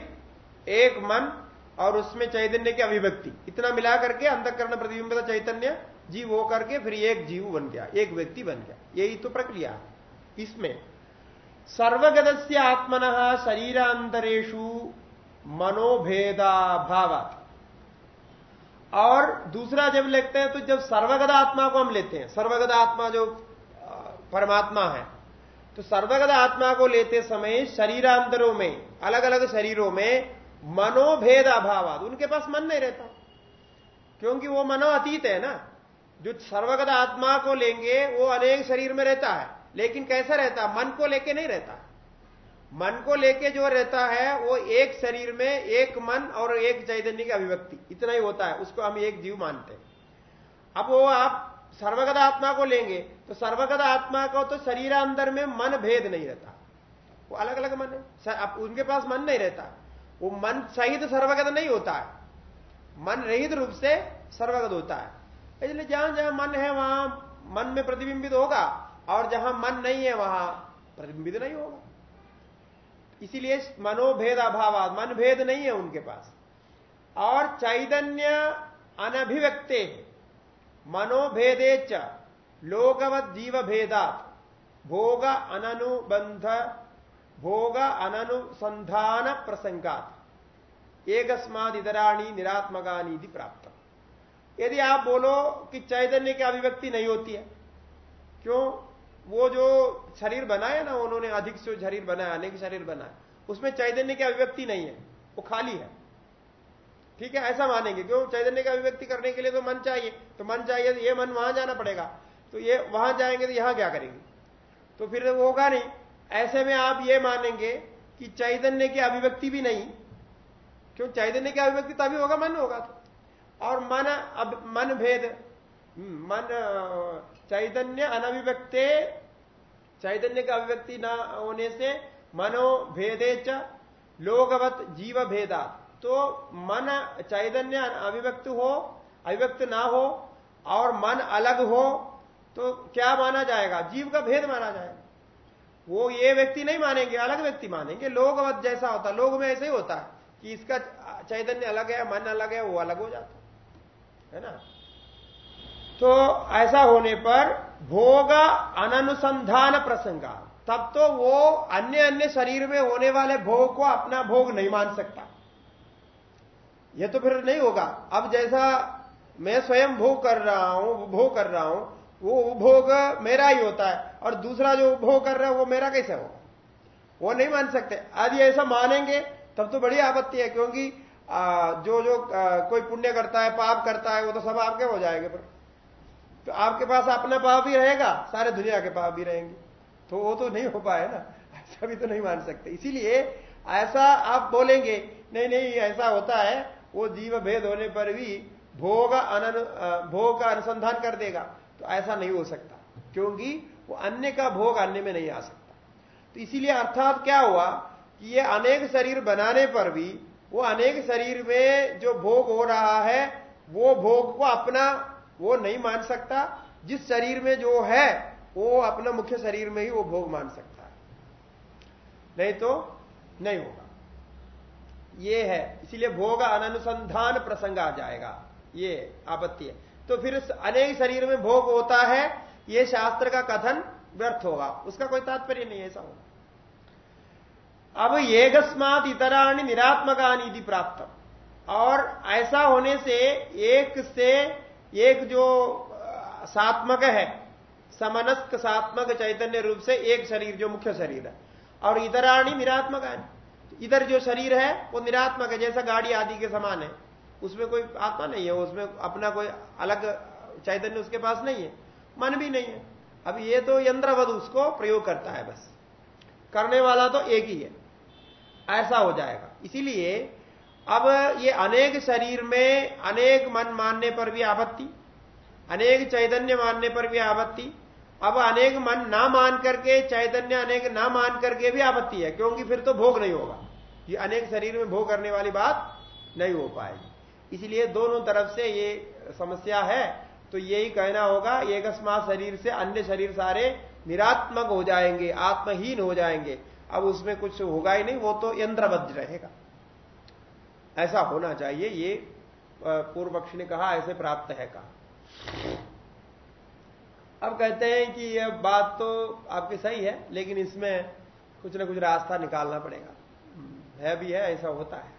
एक मन और उसमें चैतन्य की अभिव्यक्ति। इतना मिला करके अंतकरण प्रतिबिंब चैतन्य, जीव हो करके फिर एक जीव बन गया, एक व्यक्ति बन गया। यही तो प्रक्रिया इसमें सर्वगत से आत्मन शरीरांतरेशु मनोभेदाभाव और दूसरा जब लेते हैं तो जब सर्वगत आत्मा को हम लेते हैं, सर्वगत आत्मा जो परमात्मा है तो सर्वगत आत्मा को लेते समय शरीरांतरों में अलग अलग शरीरों में मनोभेद अभाव उनके पास मन नहीं रहता। क्योंकि वो मनो अतीत है ना। जो सर्वगत आत्मा को लेंगे, वो अनेक शरीर में रहता है। लेकिन कैसा रहता? है मन को लेके नहीं रहता। मन को लेके जो रहता है, वो एक शरीर में एक मन और एक चैतन्य की अभिव्यक्ति। इतना ही होता है। उसको हम एक जीव मानते हैं। अब वो आप सर्वगत आत्मा को लेंगे तो सर्वगत आत्मा को तो शरीर अंदर में मन भेद नहीं रहता। वो अलग अलग मन है। अब उनके पास मन नहीं रहता। वो मन सहित सर्वगत नहीं होता है। मन रहित रूप से सर्वगत होता है। इसलिए जहाँ जहाँ मन है, वहाँ मन में प्रतिबिंबित होगा और जहाँ मन नहीं है, वहाँ प्रतिबिंबित नहीं होगा। इसीलिए मनोभेद अभाव मन भेद नहीं है उनके पास। और चैतन्य अनभिव्यक्ते मनोभेदे च लोकवत जीव भेदा भोग अनुबंध भोग अनुसंधान प्रसंगात। एकस्माद इतराणी निरात्मकानी प्राप्त। यदि आप बोलो कि चैतन्य की अभिव्यक्ति नहीं होती है, क्यों? वो जो शरीर बनाया ना, उन्होंने अधिक से शरीर बनाया, अनेक शरीर बनाया, उसमें चैतन्य की अभिव्यक्ति नहीं है, वो खाली है। ठीक है, ऐसा मानेंगे, क्यों? चैतन्य की अभिव्यक्ति करने के लिए तो मन चाहिए तो मन चाहिए तो ये मन वहाँ जाना पड़ेगा। तो ये वहाँ जाएँगे तो यहाँ क्या करेंगे? तो फिर वो होगा नहीं। ऐसे में आप ये मानेंगे कि चैतन्य की अभिव्यक्ति भी नहीं। क्यों? चैतन्य की अभिव्यक्ति तभी होगा, मन होगा तो। और मन अब, मन भेद। मन चैतन्य अनभिव्यक्ते, चैतन्य का अभिव्यक्ति ना होने से मनोभेदे च, लोकवत जीव भेदा। तो मन चैतन्य अभिव्यक्त हो, अभिव्यक्त ना हो, और मन अलग हो तो क्या माना जाएगा? जीव का भेद माना जाएगा। वो ये व्यक्ति नहीं मानेंगे, अलग व्यक्ति मानेंगे। लोगवत जैसा होता, लोग में ऐसे ही होता है कि इसका चैतन्य अलग है, मन अलग है, वो अलग हो जाता। है ना? तो ऐसा होने पर भोग अनुसंधान प्रसंगा। तब तो वो अन्य अन्य शरीर में होने वाले भोग को अपना भोग नहीं मान सकता। ये तो फिर नहीं होगा। अब जैसा मैं स्वयं भोग कर रहा हूँ उपभोग कर रहा हूँ वो उपभोग मेरा ही होता है और दूसरा जो उपभोग कर रहा है वो मेरा कैसे होगा? वो नहीं मान सकते। यदि ऐसा मानेंगे तब तो बड़ी आपत्ति है क्योंकि आ, जो जो आ, कोई पुण्य करता है पाप करता है वो तो सब आपके हो जाएँगे पर। तो आपके पास अपना पाप भी रहेगा सारे दुनिया के पाप भी रहेंगे। तो वो तो नहीं हो पाए ना ऐसा भी तो नहीं मान सकते। इसीलिए ऐसा आप बोलेंगे नहीं नहीं ऐसा होता है वो जीव भेद होने पर भी भोग अनन भोग का अनुसंधान कर देगा। तो ऐसा नहीं हो सकता, क्योंकि वो अन्य का भोग अन्य में नहीं आ सकता। तो इसीलिए अर्थात क्या हुआ कि ये अनेक शरीर बनाने पर भी, वो अनेक शरीर में जो भोग हो रहा है, वो भोग को अपना, वो नहीं मान सकता। जिस शरीर में जो है, वो अपना मुख्य शरीर में ही वो भोग मान सकता है। नहीं तो नहीं होगा। ये है, इसीलिए भोग अनुसंधान प्रसंग आ जाएगा। ये आपत्ति है। तो फिर अनेक शरीर में भोग होता है, ये शास्त्र का कथन व्यर्थ होगा। उसका कोई तात्पर्य नहीं ऐसा होगा। अब एकस्मात इतराणी निरात्मकानी प्राप्त और ऐसा होने से एक से एक जो सात्मक है, समनस्क सात्मक चैतन्य रूप से एक शरीर, जो मुख्य शरीर है। और इतराणी निरात्मक इधर जो शरीर है, वो निरात्मक है, जैसा गाड़ी आदि के समान है। उसमें कोई आत्मा नहीं है, उसमें अपना कोई अलग चैतन्य उसके पास नहीं है, मन भी नहीं है। अब ये तो यंत्रवध उसको प्रयोग करता है बस। करने वाला तो एक ही है। ऐसा हो जाएगा। इसीलिए अब ये अनेक शरीर में अनेक मन मानने पर भी आपत्ति, अनेक चैतन्य मानने पर भी आपत्ति, अब अनेक मन ना मान करके, चैतन्य अनेक ना मान करके भी आपत्ति है, क्योंकि फिर तो भोग नहीं होगा। ये अनेक शरीर में भोग करने वाली बात नहीं हो पाएगी। इसलिए दोनों तरफ़ से ये समस्या है तो यही कहना होगा एक शरीर से अन्य शरीर सारे निरात्मक हो जाएँगे, आत्महीन हो जाएँगे। अब उसमें कुछ होगा ही नहीं, वो तो यंत्रबद्ध रहेगा। ऐसा होना चाहिए, ये पूर्व पक्ष ने कहा, ऐसे प्राप्त है कहा। अब कहते हैं कि यह बात तो आपकी सही है, लेकिन इसमें कुछ ना कुछ रास्ता निकालना पड़ेगा। है भी है, ऐसा होता है।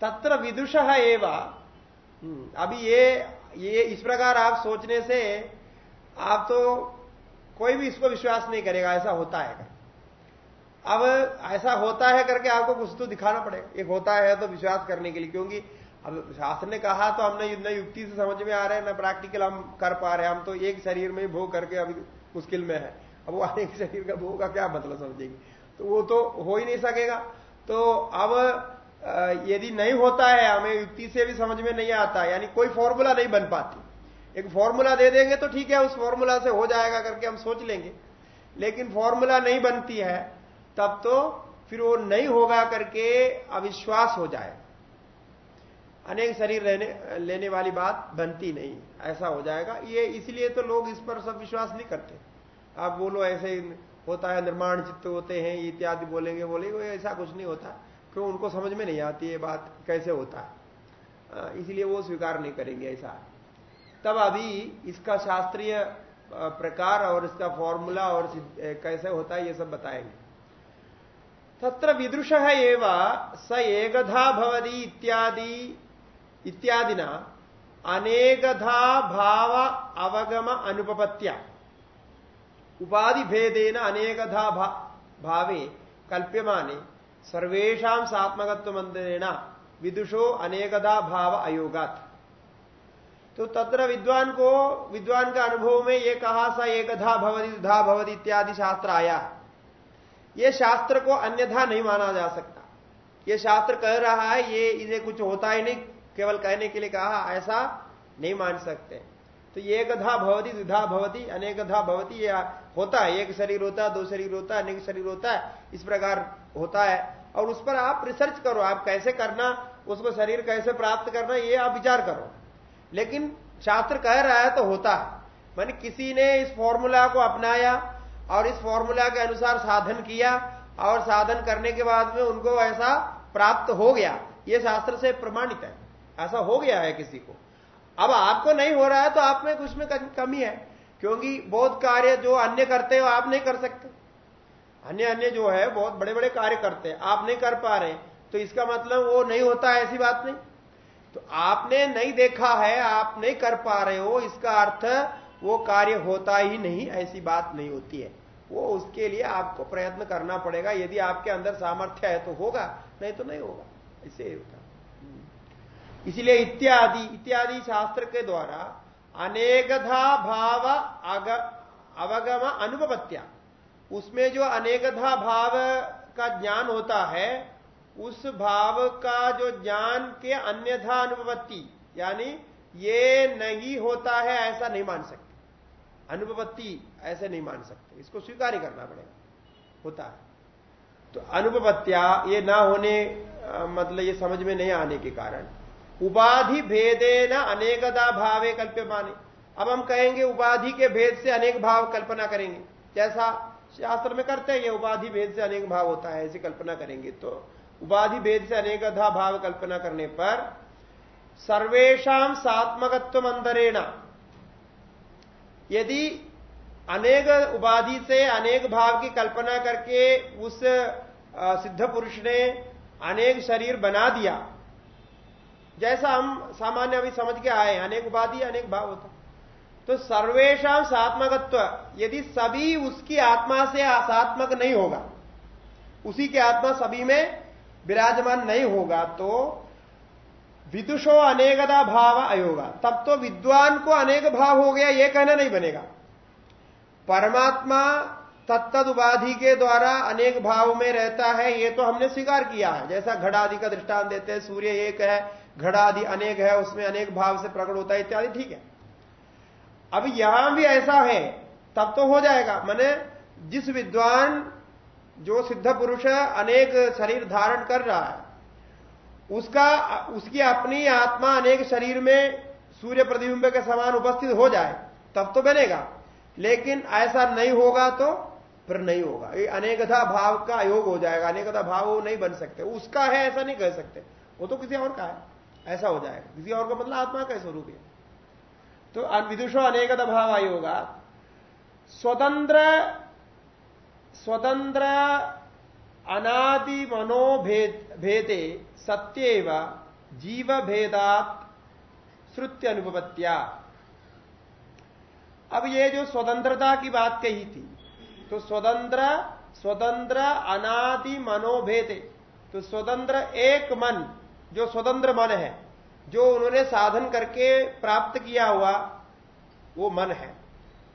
तत्र विदुष एवं। हम्म, अभी ये ये इस प्रकार आप सोचने से आप तो कोई भी इसको विश्वास नहीं करेगा ऐसा होता है। अब ऐसा होता है करके आपको कुछ तो दिखाना पड़ेगा। एक होता है तो विश्वास करने के लिए क्योंकि अब शास्त्र ने कहा तो हमने न युक्ति से समझ में आ रहे हैं न प्रैक्टिकल हम कर पा रहे हैं। हम तो एक शरीर में भोग करके अभी मुश्किल में है। अब वो अनेक शरीर का भोग का क्या मतलब समझेगी? तो वो तो हो ही नहीं सकेगा। तो अब यदि नहीं होता है, हमें युक्ति से भी समझ में नहीं आता, यानी कोई फॉर्मूला नहीं बन पाती। एक फॉर्मूला दे देंगे तो ठीक है, उस फॉर्मूला से हो जाएगा करके हम सोच लेंगे। लेकिन फॉर्मूला नहीं बनती है, तब तो फिर वो नहीं होगा करके अविश्वास हो जाए। अनेक शरीर रहने, लेने वाली बात बनती नहीं, ऐसा हो जाएगा। ये इसलिए तो लोग इस पर सब विश्वास नहीं करते। आप बोलो ऐसे होता है, निर्माण चित्त होते हैं, इत्यादि बोलेंगे बोलेंगे, ऐसा कुछ नहीं होता। क्यों उनको समझ में नहीं आती ये बात कैसे होता है। इसलिए वो स्वीकार नहीं करेंगे ऐसा। तब अभी इसका शास्त्रीय प्रकार और इसका फॉर्मूला और कैसे होता है ये सब बताएँगे। तत्र विदुष एवं स एकधा भवदी इत्यादि इत्यादिना अनेकधा भाव अवगम अनुपत्या उपाधि भेदेन अनेकधा भा, भावे कल्प्यमाने। सर्वेशा सात्मकत्व मंत्रेण विदुषो अनेकधा भाव अयोगात। तो तत्र विद्वान को, विद्वान का अनुभव में ये कहा सा एकधा भवदी दुधा भवदी इत्यादि शास्त्र आया। ये शास्त्र को अन्यथा नहीं माना जा सकता। ये शास्त्र कह रहा है, ये इसे कुछ होता ही नहीं, केवल कहने के लिए कहा, ऐसा नहीं मान सकते। तो गधा भवती, द्विधा भवती, अनेकधा भवती, ये होता है। एक शरीर होता है, दो शरीर होता है, अनेक शरीर होता है, इस प्रकार होता है। और उस पर आप रिसर्च करो, आप कैसे करना, उसको शरीर कैसे प्राप्त करना, ये आप विचार करो। लेकिन शास्त्र कह रहा है तो होता है। मान किसी ने इस फॉर्मूला को अपनाया और इस फॉर्मूला के अनुसार साधन किया और साधन करने के बाद में उनको ऐसा प्राप्त हो गया। ये शास्त्र से प्रमाणित है। ऐसा हो गया है किसी को। अब आपको नहीं हो रहा है तो आप में कुछ में कमी है। क्योंकि बहुत कार्य जो अन्य करते हो, आप नहीं कर सकते। अन्य अन्य जो है, बहुत बड़े बड़े कार्य करते हैं। आप नहीं कर पा रहे तो इसका मतलब वो नहीं होता है, ऐसी बात नहीं। तो आपने नहीं देखा है, आप नहीं कर पा रहे हो, इसका अर्थ वो कार्य होता ही नहीं, ऐसी बात नहीं होती है। वो उसके लिए आपको प्रयत्न करना पड़ेगा। यदि आपके अंदर सामर्थ्य है तो होगा, नहीं तो नहीं होगा। ऐसे होता। इसलिए इत्यादि इत्यादि शास्त्र के द्वारा अनेकधा भाव अवगम, अनुभवत्या। उसमें जो अनेकधा भाव का ज्ञान होता है, उस भाव का जो ज्ञान के अन्यथा अनुभवती यानी ये नहीं होता है ऐसा नहीं मान सकते। अनुपत्ति ऐसे नहीं मान सकते। इसको स्वीकार ही करना पड़ेगा। होता है। तो अनुपत्या, ये ना होने मतलब ये समझ में नहीं आने के कारण, उपाधि भेदे न अनेकदा भावे कल्प्य माने अब हम कहेंगे उपाधि के भेद से अनेक भाव कल्पना करेंगे। जैसा शास्त्र में करते हैं, ये उपाधि भेद से अनेक भाव होता है, ऐसी कल्पना करेंगे तो। उपाधि भेद से अनेकधा भाव कल्पना करने पर सर्वेशा सात्मकत्व अंतरेणा। यदि अनेक उपाधि से अनेक भाव की कल्पना करके उस सिद्ध पुरुष ने अनेक शरीर बना दिया, जैसा हम सामान्य अभी समझ के आए अनेक उपाधि, अनेक भाव होता तो सर्वेशा सात्मकत्व, यदि सभी उसकी आत्मा से सात्मक नहीं होगा, उसी के आत्मा सभी में विराजमान नहीं होगा तो विदुषो अनेकदा भाव अयोगा। तब तो विद्वान को अनेक भाव हो गया यह कहना नहीं बनेगा। परमात्मा तत्त उपाधि के द्वारा अनेक भाव में रहता है, ये तो हमने स्वीकार किया है। जैसा घड़ादि का दृष्टांत देते हैं, सूर्य एक है, घड़ादि अनेक है, उसमें अनेक भाव से प्रकट होता है, इत्यादि, ठीक है। अब यहाँ भी ऐसा है, तब तो हो जाएगा। मैंने जिस विद्वान, जो सिद्ध पुरुष अनेक शरीर धारण कर रहा है, उसका, उसकी अपनी आत्मा अनेक शरीर में सूर्य प्रतिबिंब के समान उपस्थित हो जाए, तब तो बनेगा। लेकिन ऐसा नहीं होगा तो फिर नहीं होगा। ये अनेकधा भाव का योग हो जाएगा अनेकधा भाव नहीं बन सकते। उसका है ऐसा नहीं कह सकते। वो तो किसी और का है। ऐसा हो जाएगा। किसी और का मतलब आत्मा का स्वरूप है। तो विदुषो अनेकधा भाव आयोगा स्वतंत्र स्वतंत्र अनादि मनोभेद भेदे सत्यव जीव भेदात श्रुत्य अनुभवत्या अब ये जो स्वतंत्रता की बात कही थी तो स्वतंत्र स्वतंत्र अनादि मनोभेद तो स्वतंत्र एक मन, जो स्वतंत्र मन है जो उन्होंने साधन करके प्राप्त किया हुआ, वो मन है।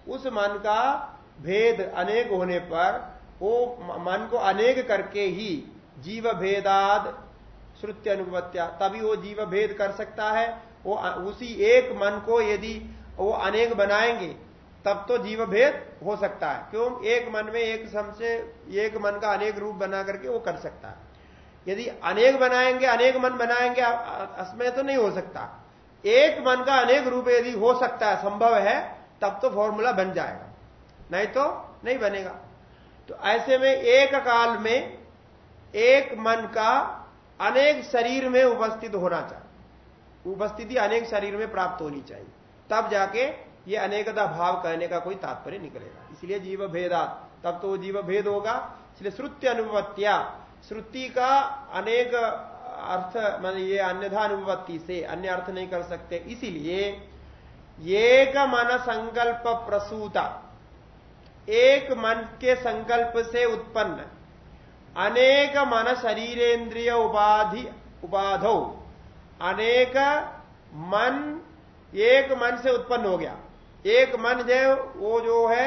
उस मन का भेद अनेक होने पर, वो मन को अनेक करके ही जीव भेदाद श्रुत्य अनुपत्या, तभी वो जीव भेद कर सकता है। वो उसी एक मन को यदि वो अनेक बनाएँगे, तब तो जीव भेद हो सकता है। क्यों? एक मन में एक सम से एक मन का अनेक रूप बना करके वो कर सकता है। यदि अनेक बनाएँगे, अनेक मन बनाएँगे असमय तो नहीं हो सकता। एक मन का अनेक रूप यदि हो सकता है, संभव है, तब तो फॉर्मूला बन जाएगा। नहीं तो नहीं बनेगा। तो ऐसे में एक काल में एक मन का अनेक शरीर में उपस्थित होना चाहिए। उपस्थिति अनेक शरीर में प्राप्त होनी चाहिए। तब जाके ये अनेकता भाव कहने का कोई तात्पर्य निकलेगा। इसलिए जीव भेदा तब तो जीव भेद होगा। इसलिए श्रुत्य अनुभवत्या श्रुति का अनेक अर्थ, मान ये अन्यथा अनुपत्ति से अन्य अर्थ नहीं कर सकते। इसीलिए एक मन संकल्प प्रसूता, एक मन के संकल्प से उत्पन्न, अनेक मन शरीरेंद्रिय उपाधि, उपाधो, अनेक मन, एक मन से उत्पन्न हो गया। एक मन जो वो जो है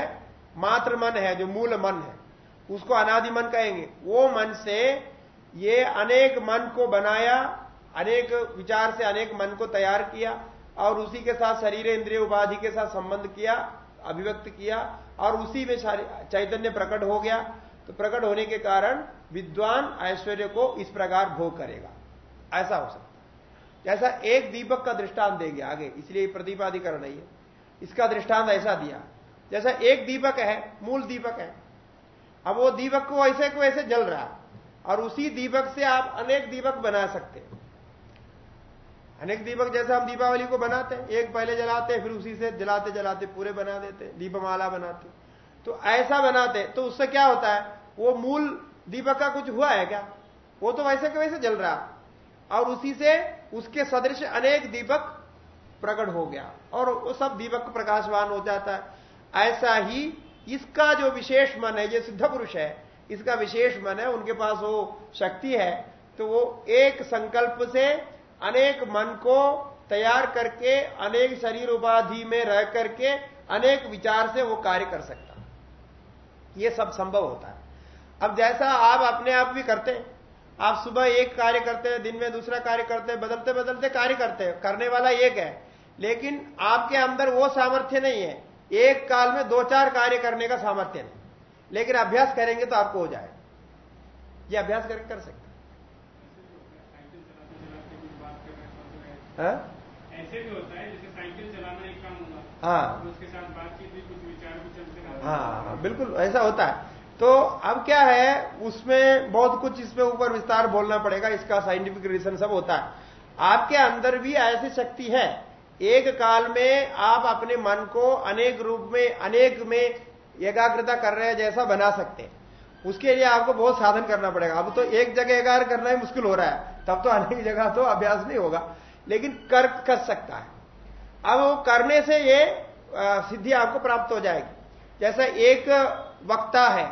मात्र मन है, जो मूल मन है। उसको अनादि मन कहेंगे। वो मन से ये अनेक मन को बनाया, अनेक विचार से अनेक मन को तैयार किया और उसी के साथ शरीर इंद्रिय उपाधि के साथ संबंध किया, अभिव्यक्त किया और उसी में चैतन्य प्रकट हो गया। तो प्रकट होने के कारण विद्वान ऐश्वर्य को इस प्रकार भोग करेगा। ऐसा हो सकता जैसा एक दीपक का दृष्टांत देंगे आगे, इसलिए प्रतिपादिकरण नहीं है। इसका दृष्टांत ऐसा दिया। जैसा एक दीपक है, मूल दीपक है अब वो दीपक को ऐसे को ऐसे जल रहा और उसी दीपक से आप अनेक दीपक बना सकते हैं। अनेक दीपक जैसे हम दीपावली को बनाते हैं। एक पहले जलाते हैं, फिर उसी से जलाते जलाते पूरे बना देते दीपमाला बनाते तो ऐसा बनाते तो उससे क्या होता है? वो मूल दीपक का कुछ हुआ है क्या? वो तो वैसे के वैसे जल रहा और उसी से उसके सदृश अनेक दीपक प्रकट हो गया। और वो सब दीपक प्रकाशवान हो जाता है। ऐसा ही इसका जो विशेष मन है, ये सिद्ध पुरुष है, इसका विशेष मन है, उनके पास वो शक्ति है तो वो एक संकल्प से अनेक मन को तैयार करके, अनेक शरीर उपाधि में रह करके, अनेक विचार से वो कार्य कर सकता ये सब संभव होता है। अब जैसा आप अपने आप भी करते हैं, आप सुबह एक कार्य करते हैं, दिन में दूसरा कार्य करते हैं बदलते बदलते कार्य करते हैं, करने वाला एक है, लेकिन आपके अंदर वो सामर्थ्य नहीं है एक काल में दो चार कार्य करने का सामर्थ्य नहीं लेकिन अभ्यास करेंगे तो आपको हो जाए ये अभ्यास करके कर सकते हाँ? ऐसे भी होता है जैसे साइकिल चलाना एक काम होगा। हाँ। तो उसके साथ बातचीत भी कुछ विचार भी चलते हाँ, हाँ बिल्कुल ऐसा होता है। तो अब क्या है उसमें बहुत कुछ इसमें ऊपर विस्तार बोलना पड़ेगा इसका साइंटिफिक रीजन सब होता है। आपके अंदर भी ऐसी शक्ति है एक काल में आप अपने मन को अनेक रूप में, अनेक में एकाग्रता कर रहे हैं जैसा बना सकते हैं। उसके लिए आपको बहुत साधन करना पड़ेगा। अब तो एक जगह एकाग्र करना ही मुश्किल हो रहा है। तब तो अनेक जगह तो अभ्यास नहीं होगा। लेकिन कर कर सकता है। अब वो करने से ये सिद्धि आपको प्राप्त हो जाएगी। जैसा एक वक्ता है,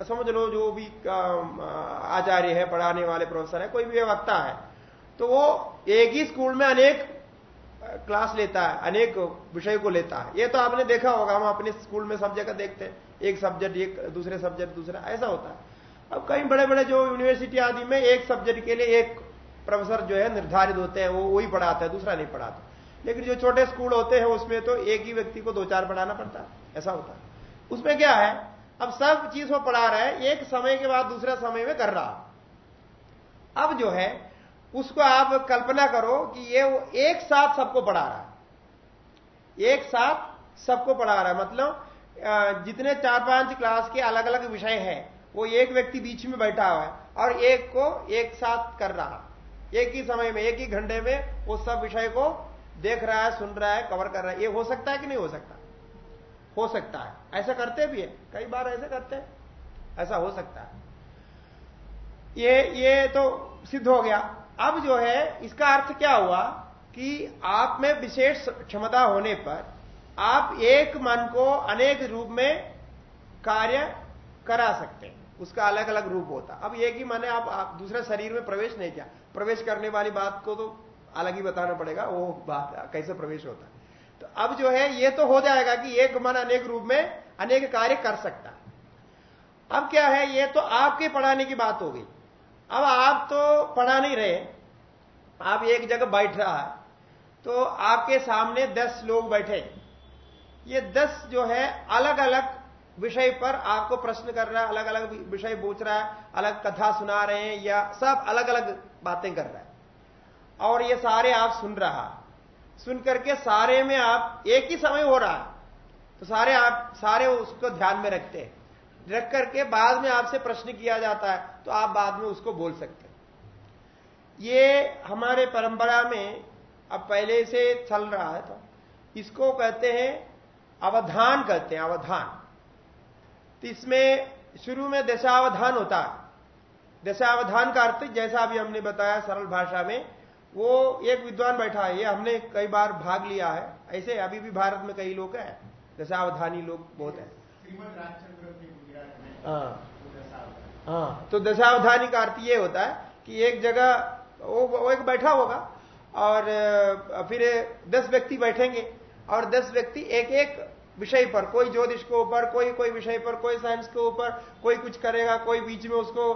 समझ लो जो भी आचार्य है, पढ़ाने वाले प्रोफेसर है, कोई भी वक्ता है तो वो एक ही स्कूल में अनेक क्लास लेता है, अनेक विषय को लेता है। ये तो आपने देखा होगा, हम अपने स्कूल में सब जगह देखते हैं। एक सब्जेक्ट, एक, दूसरे सब्जेक्ट, दूसरा, ऐसा होता है। अब कई बड़े बड़े जो यूनिवर्सिटी आदि में एक सब्जेक्ट के लिए एक प्रोफेसर जो है निर्धारित होते हैं, वो वही पढ़ाता है, दूसरा नहीं पढ़ाता। लेकिन जो छोटे स्कूल होते हैं, उसमें तो एक ही व्यक्ति को दो चार पढ़ाना पड़ता है, ऐसा होता है। उसमें क्या है, अब सब चीज़ वो पढ़ा रहा है, एक समय के बाद दूसरा समय में कर रहा। अब जो है उसको आप कल्पना करो कि ये एक साथ सबको पढ़ा रहा है। एक साथ सबको पढ़ा रहा है। मतलब जितने चार पाँच क्लास के अलग अलग विषय हैं, वो एक व्यक्ति बीच में बैठा हुआ है और एक को एक साथ कर रहा एक ही समय में, एक ही घंटे में वो सब विषय को देख रहा है, सुन रहा है कवर कर रहा है। ये हो सकता है कि नहीं हो सकता? हो सकता है। ऐसा करते भी है। कई बार ऐसे करते हैं। ऐसा हो सकता है। ये ये तो सिद्ध हो गया। अब जो है इसका अर्थ क्या हुआ कि आप में विशेष क्षमता होने पर आप एक मन को अनेक रूप में कार्य करा सकते हैं। उसका अलग अलग रूप होता। अब एक ही मन आप, आप दूसरे शरीर में प्रवेश नहीं किया। प्रवेश करने वाली बात को तो अलग ही बताना पड़ेगा वो बात कैसे प्रवेश होता। तो अब जो है ये तो हो जाएगा कि एक मन अनेक रूप में अनेक कार्य कर सकता। अब क्या है ये तो आपके पढ़ाने की बात हो गई। अब आप तो पढ़ा नहीं रहे, आप एक जगह बैठ रहा है तो आपके सामने दस लोग बैठे। ये दस जो है अलग अलग विषय पर आपको प्रश्न कर रहा है अलग अलग विषय पूछ रहा है, अलग कथा सुना रहे हैं, या सब अलग अलग बातें कर रहा है। और ये सारे आप सुन रहा सुन करके सारे में आप एक ही समय हो रहा है तो सारे आप, सारे उसको ध्यान में रखते हैं। रख करके बाद में आपसे प्रश्न किया जाता है तो आप बाद में उसको बोल सकते हैं। ये हमारे परंपरा में अब पहले से चल रहा है तो इसको कहते हैं अवधान कहते हैं, अवधान। तो इसमें शुरू में दशावधान होता है। दशावधान का अर्थ, जैसा अभी हमने बताया सरल भाषा में, वो एक विद्वान बैठा है, ये हमने कई बार भाग लिया है, ऐसे अभी भी भारत में कई लोग हैं, दशावधानी लोग बहुत है। हाँ। हाँ। तो दशावधानी का अर्थ ये होता है कि एक जगह वो, वो एक बैठा होगा और फिर दस व्यक्ति बैठेंगे और दस व्यक्ति एक एक विषय पर कोई ज्योतिष के ऊपर कोई कोई विषय पर कोई साइंस के ऊपर कोई कुछ करेगा कोई बीच में उसको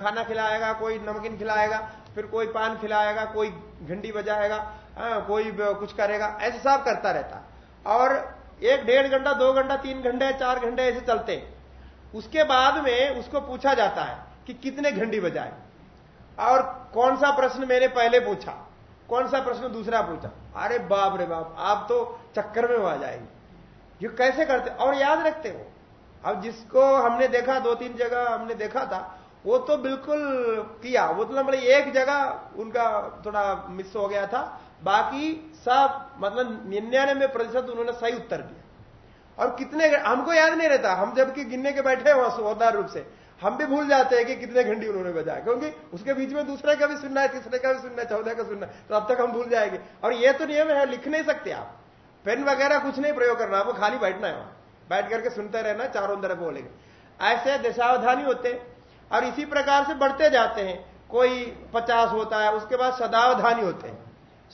खाना खिलाएगा कोई नमकीन खिलाएगा फिर कोई पान खिलाएगा कोई घंटी बजाएगा कोई कुछ करेगा ऐसे सब करता रहता। और एक डेढ़ घंटा दो घंटा तीन घंटे चार घंटे ऐसे चलते। उसके बाद में उसको पूछा जाता है कि कितने घंटी बजाए। और कौन सा प्रश्न मैंने पहले पूछा? कौन सा प्रश्न दूसरा पूछा? अरे बाप रे बाप, आप तो चक्कर में आ जाएँगे। ये कैसे करते? और याद रखते हो, अब जिसको हमने देखा, दो तीन जगह हमने देखा था, वो तो बिल्कुल किया। वो तो मतलब एक जगह उनका थोड़ा मिस हो गया था। बाकी सब मतलब निन्यानवे प्रतिशत उन्होंने सही उत्तर दिया। और कितने हमको याद नहीं रहता। हम जबकि गिनने के बैठे वहाँ सुवदार रूप से। हम भी भूल जाते हैं कि कितने घंटी उन्होंने बजाया क्योंकि उसके बीच में दूसरे का भी सुनना है, तीसरे का भी सुनना है चौदह का सुनना है। तो अब तक हम भूल जाएँगे। और ये तो नियम है, लिख नहीं सकते आप। पेन वगैरह कुछ नहीं प्रयोग करना। आपको खाली बैठना है वहाँ। बैठ करके सुनते रहना, चारों तरफ़ बोलेंगे ऐसे दशावधानी होते हैं। और इसी प्रकार से बढ़ते जाते हैं। कोई पचास होता है, उसके बाद सदावधानी होते हैं।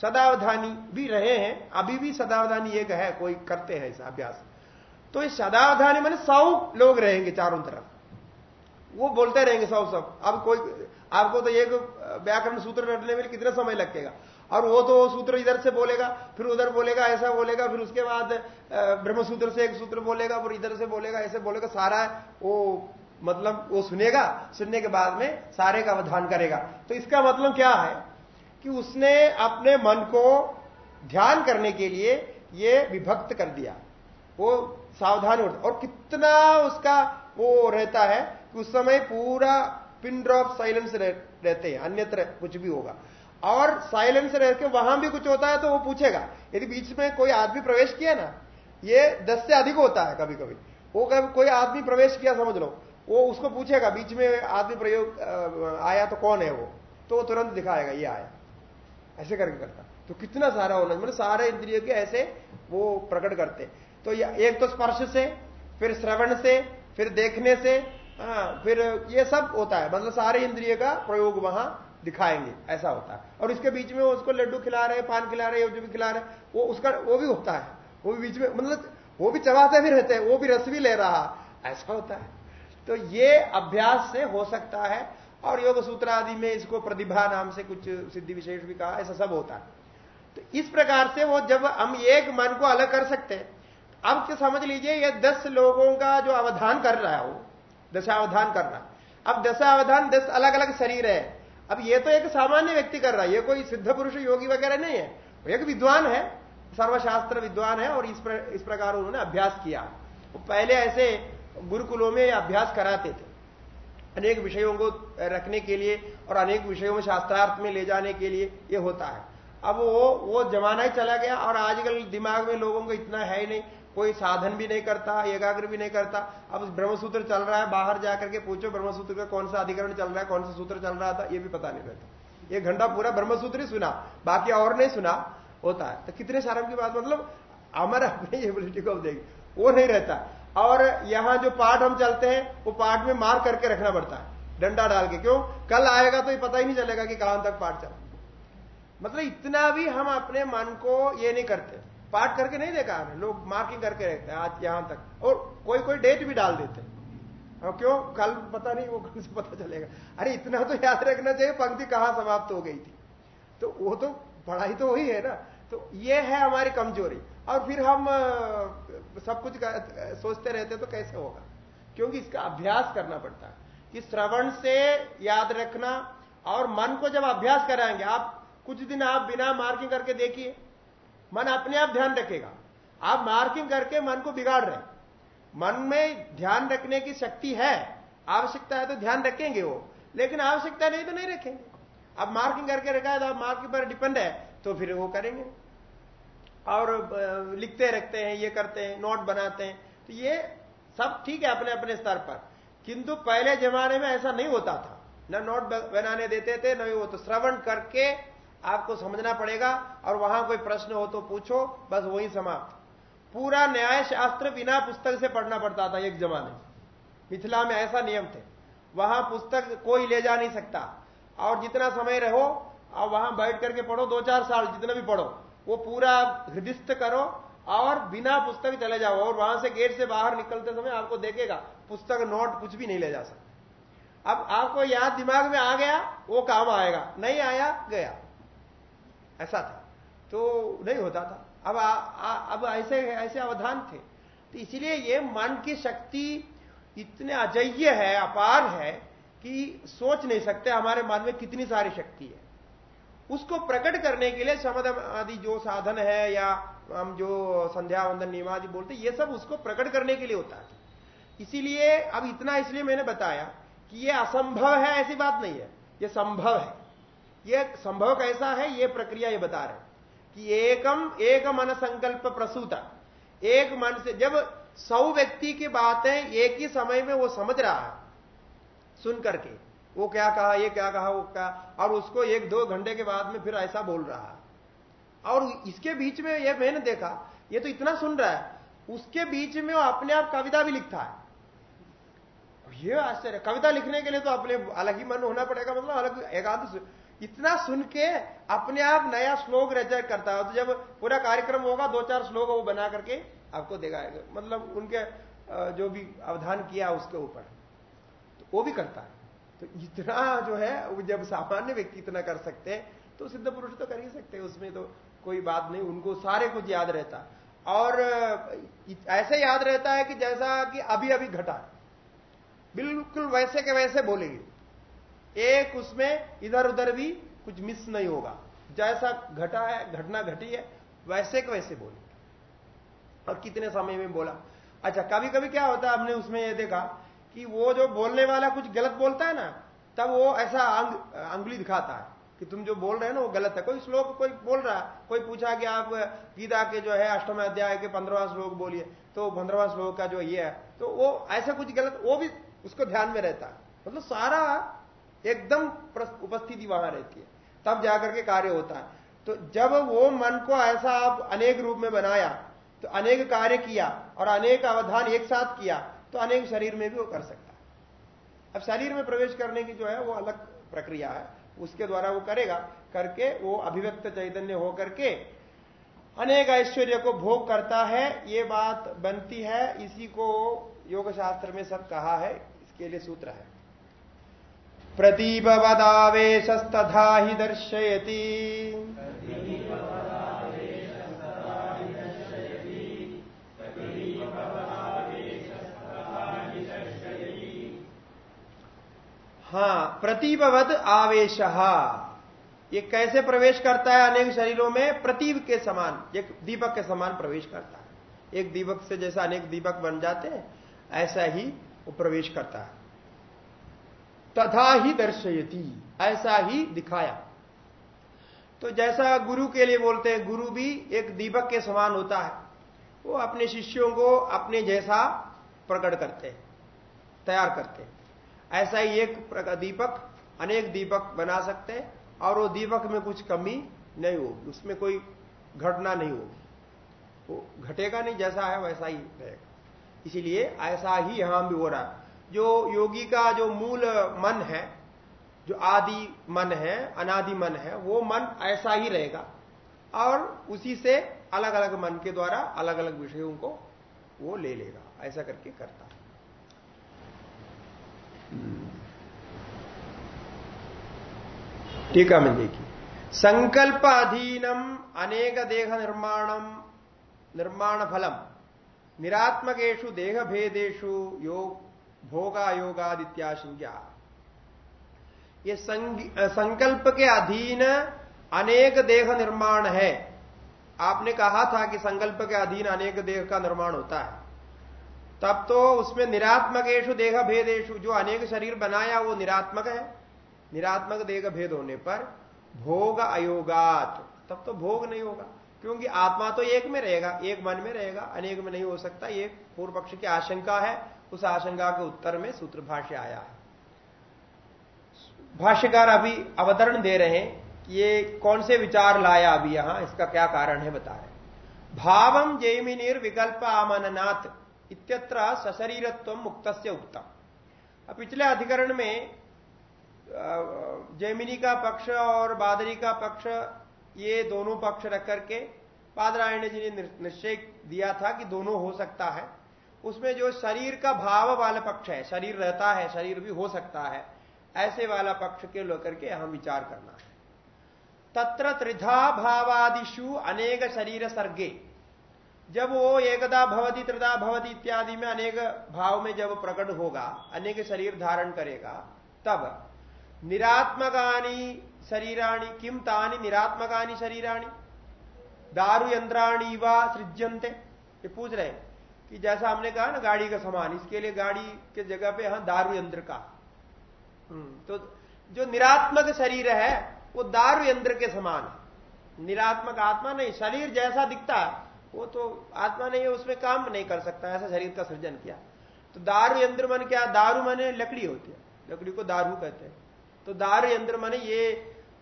सदावधानी भी रहे हैं। अभी भी सदावधानी एक है, कोई करते हैं ऐसा अभ्यास तो इस सदावधानी मैंने सौ लोग रहेंगे चारों तरफ़। वो बोलते रहेंगे सौ सब अब कोई, आपको तो एक व्याकरण सूत्र रटने में कितना समय लगेगा? और वो तो सूत्र इधर से बोलेगा, फिर उधर बोलेगा, ऐसा बोलेगा, फिर उसके बाद ब्रह्म सूत्र से एक सूत्र बोलेगा, फिर इधर से बोलेगा, ऐसे बोलेगा, सारा वो मतलब वो सुनेगा, सुनने के बाद में सारे का अवधान करेगा। तो इसका मतलब क्या है कि उसने अपने मन को ध्यान करने के लिए ये विभक्त कर दिया। वो सावधान हो और कितना उसका वो रहता है कि उस समय पूरा पिन ड्रॉप साइलेंस रहते हैं, अन्यत्र कुछ भी होगा। और साइलेंस रह के वहाँ भी कुछ होता है तो वो पूछेगा, यदि बीच में कोई आदमी प्रवेश किया ना, ये दस से अधिक होता है कभी कभी वो कभी कोई आदमी प्रवेश किया समझ लो, वो उसको पूछेगा, बीच में आदमी प्रयोग आया तो कौन है वो? तो वो तुरंत दिखाएगा, ये आया। ऐसे करके करता। तो कितना सारा होना मतलब सारे इंद्रियों के ऐसे वो प्रकट करते। तो एक तो स्पर्श से फिर श्रवण से फिर देखने से आ, हाँ, फिर ये सब होता है। मतलब सारे इंद्रिय का प्रयोग वहाँ दिखाएँगे ऐसा होता है। और इसके बीच में उसको लड्डू खिला रहे पान खिला रहे जो भी खिला रहे वो उसका वो भी होता है। वो भी बीच में मतलब वो भी चबाते भी रहते हैं वो भी रस भी ले रहा ऐसा होता है। तो ये अभ्यास से हो सकता है। और योग सूत्र आदि में इसको प्रतिभा नाम से कुछ सिद्धि विशेष भी कहा ऐसा सब होता है। तो इस प्रकार से वो जब हम एक मन को अलग कर सकते हैं अब क्या समझ लीजिए ये दस लोगों का जो अवधान कर रहा है वो दशावधान रहा अब दशावधान दस अलग अलग शरीर है। अब ये तो एक सामान्य व्यक्ति कर रहा है ये कोई सिद्ध पुरुष योगी वगैरह नहीं है। एक विद्वान है सर्वशास्त्र विद्वान है और इस, प्र, इस प्रकार उन्होंने अभ्यास किया। वो पहले ऐसे गुरुकुलों में अभ्यास कराते थे अनेक विषयों को रखने के लिए और अनेक विषयों में शास्त्रार्थ में ले जाने के लिए ये होता है। अब वो वो जमाना ही चला गया और आजकल दिमाग में लोगों को इतना है ही नहीं कोई साधन भी नहीं करता, एकाग्र भी नहीं करता। अब ब्रह्मसूत्र चल रहा है, बाहर जाकर के पूछो, ब्रह्मसूत्र का कौन सा अधिकरण चल रहा है, कौन सा सूत्र चल रहा था, ये भी पता नहीं रहता। एक घंटा पूरा ब्रह्मसूत्र ही सुना, बाकी और नहीं सुना, होता है। तो कितने सारे की बात मतलब हमारा अपने एबिलिटी को देख, वो नहीं रहता। और यहाँ जो पाठ हम चलते हैं, वो पाठ में मार करके रखना पड़ता है, डंडा डाल के। क्यों? कल आएगा तो ये पता ही नहीं चलेगा कि कहाँ तक पाठ चल मतलब इतना भी हम अपने मन को ये नहीं करते। पाठ करके नहीं देखा हमें लोग मार्किंग करके रहते हैं आज यहाँ तक। और कोई कोई डेट भी डाल देते और क्यों? कल पता नहीं, वो कल से पता चलेगा। अरे इतना तो याद रखना चाहिए, पंक्ति कहाँ समाप्त हो गई थी। तो वो तो पढ़ाई तो वही है ना। तो ये है हमारी कमज़ोरी। और फिर हम सब कुछ सोचते रहते तो कैसे होगा? क्योंकि इसका अभ्यास करना पड़ता है। कि श्रवण से याद रखना और मन को जब अभ्यास कराएँगे, आप कुछ दिन आप बिना मार्किंग करके देखिए। मन अपने आप ध्यान रखेगा। आप मार्किंग करके मन को बिगाड़ रहे मन में ध्यान रखने की शक्ति है। आवश्यकता है तो ध्यान रखेंगे वो, लेकिन आवश्यकता नहीं तो नहीं रखेंगे। अब मार्किंग करके रखा है तो आप मार्किंग पर डिपेंड है तो फिर वो करेंगे। और लिखते रखते हैं, ये करते हैं, नोट बनाते हैं तो ये सब ठीक है अपने अपने स्तर पर। किंतु पहले जमाने में ऐसा नहीं होता था। न नोट बनाने देते थे, न वो तो श्रवण करके आपको समझना पड़ेगा और वहाँ कोई प्रश्न हो तो पूछो, बस वही समाप्त। पूरा न्याय शास्त्र बिना पुस्तक से पढ़ना पड़ता था एक जमाने मिथिला में ऐसा नियम थे। वहाँ पुस्तक कोई ले जा नहीं सकता। और जितना समय रहो और वहाँ बैठ करके पढ़ो दो चार साल जितना भी पढ़ो, वो पूरा हृदयस्थ करो और बिना पुस्तक चले जाओ। और वहाँ से गेट से बाहर निकलते समय आपको देखेगा, पुस्तक नोट कुछ भी नहीं ले जा सकता। अब आपको याद दिमाग में आ गया, वो काम आएगा। नहीं आया, गया। ऐसा था। तो नहीं होता था। अब आ, आ, अब ऐसे ऐसे अवधान थे। तो इसलिए ये मन की शक्ति इतने अजय्य है अपार है कि सोच नहीं सकते हमारे मन में कितनी सारी शक्ति है। उसको प्रकट करने के लिए शमद आदि जो साधन है या हम जो संध्या वंदन नियमादि बोलते ये सब उसको प्रकट करने के लिए होता है। इसीलिए अब इतना इसलिए मैंने बताया कि ये असंभव है ऐसी बात नहीं है। ये संभव है। ये संभव कैसा है? ये प्रक्रिया ये बता रहे कि एकम एक मन संकल्प प्रसूता। एक मन से जब सौ व्यक्ति की बातें एक ही समय में वो समझ रहा है, सुन करके, वो क्या कहा, ये क्या कहा, वो क्या, और उसको एक दो घंटे के बाद में फिर ऐसा बोल रहा है। और इसके बीच में ये मैंने देखा, ये तो इतना सुन रहा है, उसके बीच में वो अपने आप कविता भी लिखता है। ये आश्चर्य, कविता लिखने के लिए तो अपने, अलग ही मन होना पड़ेगा मतलब अलग, एकांत इतना सुन के अपने आप नया श्लोक रचा करता है। तो जब पूरा कार्यक्रम होगा दो चार श्लोक वो बना करके आपको देगा मतलब उनके जो भी अवधान किया उसके ऊपर। तो वो भी करता है। तो इतना जो है जब सामान्य व्यक्ति इतना कर सकते हैं तो सिद्ध पुरुष तो कर ही सकते हैं। उसमें तो कोई बात नहीं, उनको सारे कुछ याद रहता। और ऐसे याद रहता है कि जैसा कि अभी अभी घटा। बिल्कुल वैसे के वैसे बोलेंगे। एक उसमें इधर उधर भी कुछ मिस नहीं होगा। जैसा घटा है घटना घटी है वैसे के वैसे बोलेंगे और कितने समय में बोला। अच्छा कभी कभी क्या होता है हमने उसमें यह देखा कि वो जो बोलने वाला कुछ गलत बोलता है ना तब वो ऐसा अंग, अंगुली दिखाता है कि तुम जो बोल रहे हो ना वो गलत है। कोई श्लोक कोई बोल रहा है कोई पूछा कि आप गीता के जो है अष्टम अध्याय के पंद्रहवा श्लोक बोलिए तो पंद्रहवा श्लोक का जो ये है तो वो ऐसा कुछ गलत वो भी उसको ध्यान में रहता है। मतलब सारा एकदम उपस्थिति वहाँ रहती है। तब जाकर के कार्य होता है। तो जब वो मन को ऐसा आप अनेक रूप में बनाया तो अनेक कार्य किया और अनेक अवधान एक साथ किया तो अनेक शरीर में भी वो कर सकता है। अब शरीर में प्रवेश करने की जो है, वो अलग प्रक्रिया है। उसके द्वारा वो करेगा, करके वो अभिव्यक्त चैतन्य होकर के अनेक ऐश्वर्य को भोग करता है। ये बात बनती है, इसी को योग शास्त्र में सब कहा है, इसके लिए सूत्र है। प्रदीपवदावेशस्तथा ही दर्शयती। हाँ प्रतीपवत आवेश। ये कैसे प्रवेश करता है अनेक शरीरों में? प्रतीप के समान, एक दीपक के समान प्रवेश करता है। एक दीपक से जैसा अनेक दीपक बन जाते हैं, ऐसा ही वो प्रवेश करता है। तथा ही दर्शयती, ऐसा ही दिखाया। तो जैसा गुरु के लिए बोलते हैं, गुरु भी एक दीपक के समान होता है। वो अपने शिष्यों को अपने जैसा प्रकट करते हैं, तैयार करते हैं। ऐसा ही एक दीपक, अनेक दीपक बना सकते हैं, और वो दीपक में कुछ कमी नहीं होगी, उसमें कोई घटना नहीं होगी। वो घटेगा नहीं, जैसा है वैसा ही रहेगा। इसीलिए ऐसा ही यहाँ भी हो रहा है। जो योगी का जो मूल मन है, जो आदि मन है, अनादि मन है, वो मन ऐसा ही रहेगा। और उसी से अलग अलग मन के द्वारा अलग अलग विषयों को वो ले लेगा, ऐसा करके करता है। टीका में देखिए। संकल्प अधीनम अनेक देह निर्माणम, निर्माण फलम निरात्मकेशु देह भेदेशु योग भोगा योगादित्याशंका ये संकल्प के अधीन अनेक देह निर्माण है। आपने कहा था कि संकल्प के अधीन अनेक देह का निर्माण होता है। तब तो उसमें निरात्मकेशु देह भेदेशु जो अनेक शरीर बनाया, वो निरात्मक है। निरात्मक देह भेद होने पर भोग अयोगात। तब तो भोग नहीं होगा, क्योंकि आत्मा तो एक में रहेगा, एक मन में रहेगा, अनेक में नहीं हो सकता एक पूर्व पक्ष की आशंका है। उस आशंका के उत्तर में सूत्र भाष्य आया है। भाष्यकार अभी अवतरण दे रहे हैं कि ये कौन से विचार लाया अभी यहाँ, इसका क्या कारण है बता रहे भावम जैमिनीर विकल्प आमननाथ इत्यत्र सशरीरत्व मुक्त से उत्तम पिछले अधिकरण में जैमिनी का पक्ष और बादरी का पक्ष, ये दोनों पक्ष रख करके पादरायण जी ने निश्चय दिया था कि दोनों हो सकता है। उसमें जो शरीर का भाव वाला पक्ष है, शरीर रहता है, शरीर भी हो सकता है, ऐसे वाला पक्ष के लेकर के यहाँ विचार करना है। तत्र त्रिधा भावादिशु अनेक शरीर सर्गे। जब वो एकदा भवती, त्रिधा भवती इत्यादि में अनेक भाव में जब प्रकट होगा, अनेक शरीर धारण करेगा, तब निरात्मकानी शरीराणी किम तानी निरात्मकानी शरीराणी? दारु यंत्राणी व सृजनते ये पूछ रहे कि जैसा हमने कहा ना गाड़ी का समान इसके लिए गाड़ी के जगह पे यहाँ दारु यंत्र का। हम्म, तो जो निरात्मक शरीर है वो दारू यंत्र के समान है। निरात्मक आत्मा नहीं शरीर जैसा दिखता वो तो आत्मा नहीं है उसमें काम नहीं कर सकता ऐसा शरीर का सृजन किया। तो दारू यंत्र मन क्या दारू मन लकड़ी होती है लकड़ी को दारू कहते हैं। तो दारू यंत्र मन ये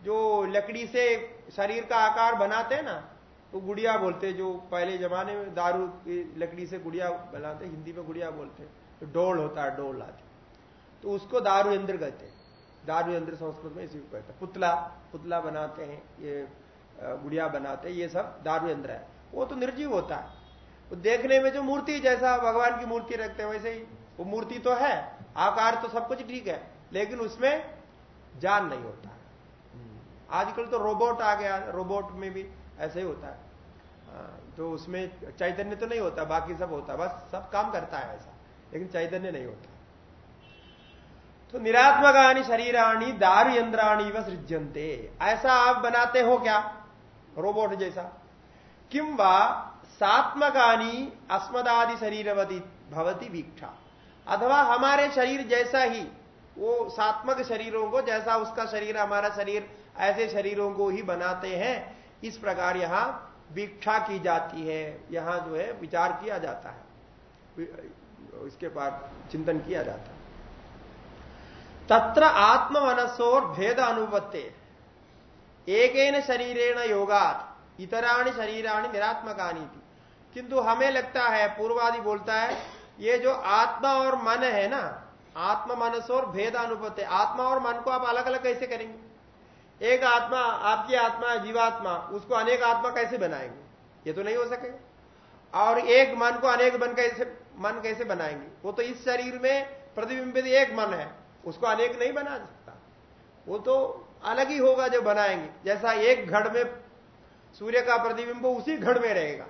जो लकड़ी से शरीर का आकार बनाते हैं ना तो गुड़िया बोलते जो पहले जमाने में दारू की लकड़ी से गुड़िया बनाते हिंदी में गुड़िया बोलते तो डोल होता है, डोल आती तो उसको दारू यंत्र कहते हैं। दारू यंत्र संस्कृत में इसी को कहते हैं। पुतला पुतला बनाते हैं, ये गुड़िया बनाते हैं, ये सब दारू यंत्र है। वो तो निर्जीव होता है। वो देखने में जो मूर्ति जैसा भगवान की मूर्ति रखते हैं, वैसे ही वो मूर्ति तो है। आकार तो सब कुछ ठीक है, लेकिन उसमें जान नहीं होता। है आजकल तो रोबोट आ गया, रोबोट में भी ऐसे ही होता है। तो उसमें चैतन्य तो नहीं होता, बाकी सब होता, बस सब काम करता है ऐसा, लेकिन चैतन्य नहीं होता। तो निरात्मकानी शरीराणी दारु यंत्राणी व सृजनते ऐसा आप बनाते हो क्या? रोबोट जैसा। किम व सात्मकानी अस्मदादि शरीरवती भवती वीक्षा। अथवा हमारे शरीर जैसा ही, वो सात्मक शरीरों को जैसा उसका शरीर, हमारा शरीर, ऐसे शरीरों को ही बनाते हैं इस प्रकार यहाँ वीक्षा की जाती है, यहाँ जो है विचार किया जाता है। इसके बाद चिंतन किया जाता है। तत्र आत्म मनसोर भेद अनुपत्ते। एक शरीरेण योगात, इतराणी शरीराणी निरात्मकानी थी किंतु हमें लगता है, पूर्वादि बोलता है, ये जो आत्मा और मन है ना आत्म मनस और भेद अनुपत्ति। आत्मा और मन को आप अलग अलग कैसे करेंगे? एक आत्मा, आपकी आत्मा, जीवात्मा, उसको अनेक आत्मा कैसे बनाएँगे? ये तो नहीं हो सकेगा। और एक मन को अनेक मन कैसे मन कैसे बनाएँगे? वो तो इस शरीर में प्रतिबिंबित एक मन है। उसको अनेक नहीं बना सकता। वो तो अलग ही होगा जो बनाएँगे। जैसा एक घड़ में सूर्य का प्रतिबिंब उसी घड़ में रहेगा।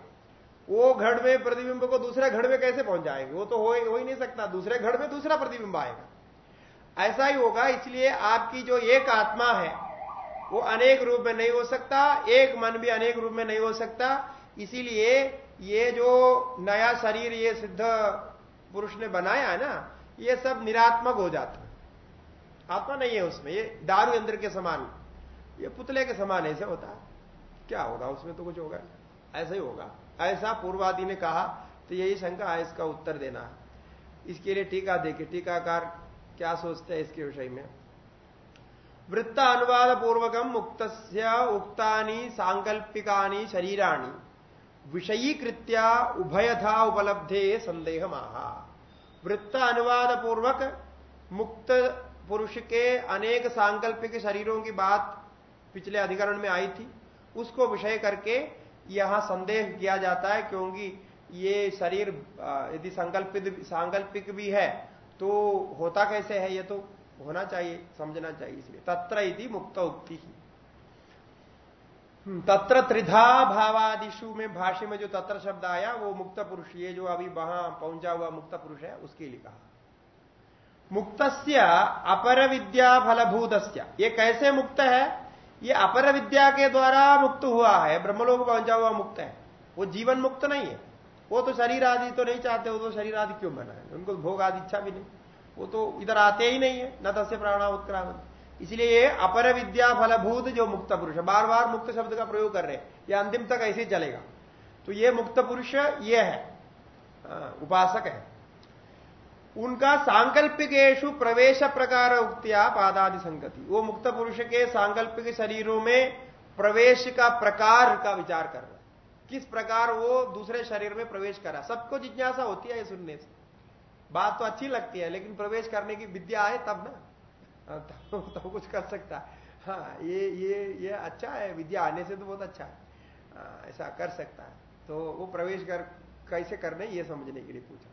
वो घड़ में प्रतिबिंब को दूसरे घड़ में कैसे पहुँच जाएँगे वो तो हो ही नहीं सकता। दूसरे घड़ में दूसरा प्रतिबिंब आएगा। ऐसा ही होगा, इसलिए आपकी जो एक आत्मा है वो अनेक रूप में नहीं हो सकता, एक मन भी अनेक रूप में नहीं हो सकता। इसीलिए ये जो नया शरीर, ये सिद्ध पुरुष ने बनाया है ना, ये सब निरात्मक हो जाता आत्मा नहीं है उसमें, ये दारू यंत्र के समान, ये पुतले के समान ऐसे होता है। क्या होगा, उसमें तो कुछ होगा? ऐसा ही होगा। ऐसा पूर्वादि ने कहा तो यही शंका है, इसका उत्तर देना। है इसके लिए टीका देखे, टीकाकार क्या सोचते हैं इसके विषय में? वृत्त अनुवाद पूर्वकम मुक्त उक्तानी सांकल्पिकानी शरीराणी विषयीकृत्या उभयथा उपलब्धे संदेह महा वृत्त अनुवाद पूर्वक मुक्त पुरुष के अनेक सांकल्पिक शरीरों की बात पिछले अधिकरण में आई थी, उसको विषय करके यहाँ संदेह किया जाता है, क्योंकि ये शरीर यदि संकल्पित, सांकल्पिक भी है तो होता कैसे है ये तो? होना चाहिए समझना चाहिए इसलिए। तत्र मुक्त उक्ति। हम्म, तत्र त्रिधा भावादिशु में भाष्य में जो तत्र शब्द आया वो मुक्त पुरुष ये जो अभी वहाँ पहुँचा हुआ मुक्त पुरुष है उसके लिए कहा। मुक्त अपर विद्या फलभूत ये कैसे मुक्त है? ये अपर विद्या के द्वारा मुक्त हुआ है ब्रह्मलोक पहुँचा हुआ मुक्त है। वो जीवन मुक्त नहीं है। वो तो शरीर आदि तो नहीं चाहते वो तो शरीर आदि क्यों बना है? उनको भोग आदि इच्छा भी नहीं। वो तो इधर आते ही नहीं है, न तस्य प्राणा उत्क्रामन। इसलिए अपर विद्या फलभूत जो मुक्त पुरुष है बार बार मुक्त शब्द का प्रयोग कर रहे हैं, ये अंतिम तक ऐसे ही चलेगा। तो ये मुक्त पुरुष ये है उपासक है। उनका सांकल्पिकेशु प्रवेश प्रकार उक्तिया पादादि संगति। वो मुक्त पुरुष के सांकल्पिक शरीरों में प्रवेश का प्रकार का विचार कर रहा किस प्रकार वो दूसरे शरीर में प्रवेश करा सबको जिज्ञासा होती है ये सुनने से। बात तो अच्छी लगती है लेकिन प्रवेश करने की विद्या है तब ना। तब तो, तो कुछ कर सकता है। हाँ ये ये ये अच्छा है विद्या आने से तो बहुत अच्छा है। हाँ, ऐसा कर सकता है। तो वो प्रवेश कर कैसे करने ये समझने के लिए पूछा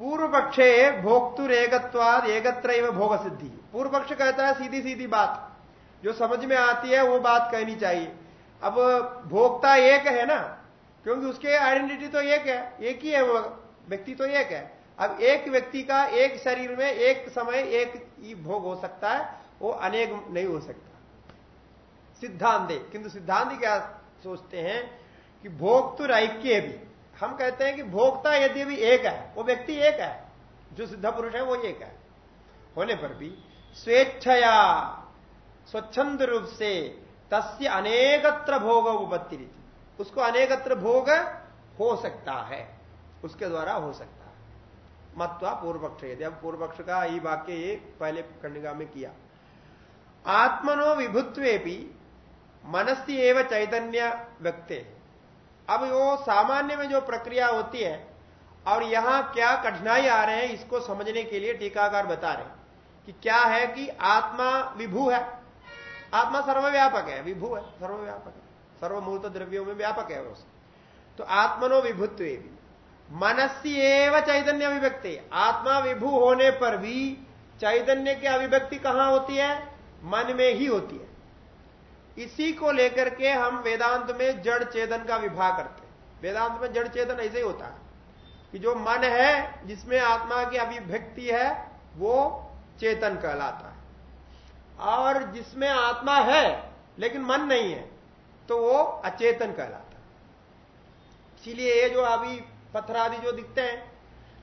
पूर्व पक्षे भोक्तुर एकत्वाद एकत्र भोग सिद्धि पूर्व पक्ष कहता है सीधी सीधी बात। जो समझ में आती है वो बात कहनी चाहिए। अब भोक्ता एक है ना क्योंकि उसके आइडेंटिटी तो एक है एक ही है वो व्यक्ति तो एक है। अब एक व्यक्ति का एक शरीर में एक समय, एक भोग हो सकता है, वो अनेक नहीं हो सकता। सिद्धांत, किंतु सिद्धांत क्या सोचते हैं कि भोक्तुर ऐक्य भी। हम कहते हैं कि भोगता यदि भी एक है, वो व्यक्ति एक है, जो सिद्ध पुरुष है वो एक है। होने पर भी स्वेच्छया, स्वच्छंद रूप से तस्य अनेकत्र भोग उपत्ति उसको अनेकत्र भोग हो सकता है, उसके द्वारा हो सकता मत्वा पूर्व पक्ष यदि अब पूर्व पक्ष का यही वाक्य ये पहले खंडिका में किया। आत्मनो विभुत्वे भी मनस्य एवं चैतन्य व्यक्ति। अब वो सामान्य में जो प्रक्रिया होती है, और यहाँ क्या कठिनाई आ रहे हैं, इसको समझने के लिए टीकाकार बता रहे हैं कि क्या है कि आत्मा विभू है। आत्मा सर्वव्यापक है, विभू है, सर्वव्यापक है। सर्वमूर्त द्रव्यों में व्यापक है उस तो आत्मनो विभुत्व मनस्य एवं चैतन्य अभिव्यक्ति। आत्मा विभू होने पर भी चैतन्य की अभिव्यक्ति कहाँ होती है? मन में ही होती है। इसी को लेकर के हम वेदांत में जड़ चेतन का विभाग करते हैं। वेदांत में जड़ चेतन ऐसे ही होता है कि जो मन है, जिसमें आत्मा की अभिव्यक्ति है, वो चेतन कहलाता है। और जिसमें आत्मा है, लेकिन मन नहीं है तो वो अचेतन कहलाता है। इसीलिए ये जो अभी पत्थर आदि जो दिखते हैं,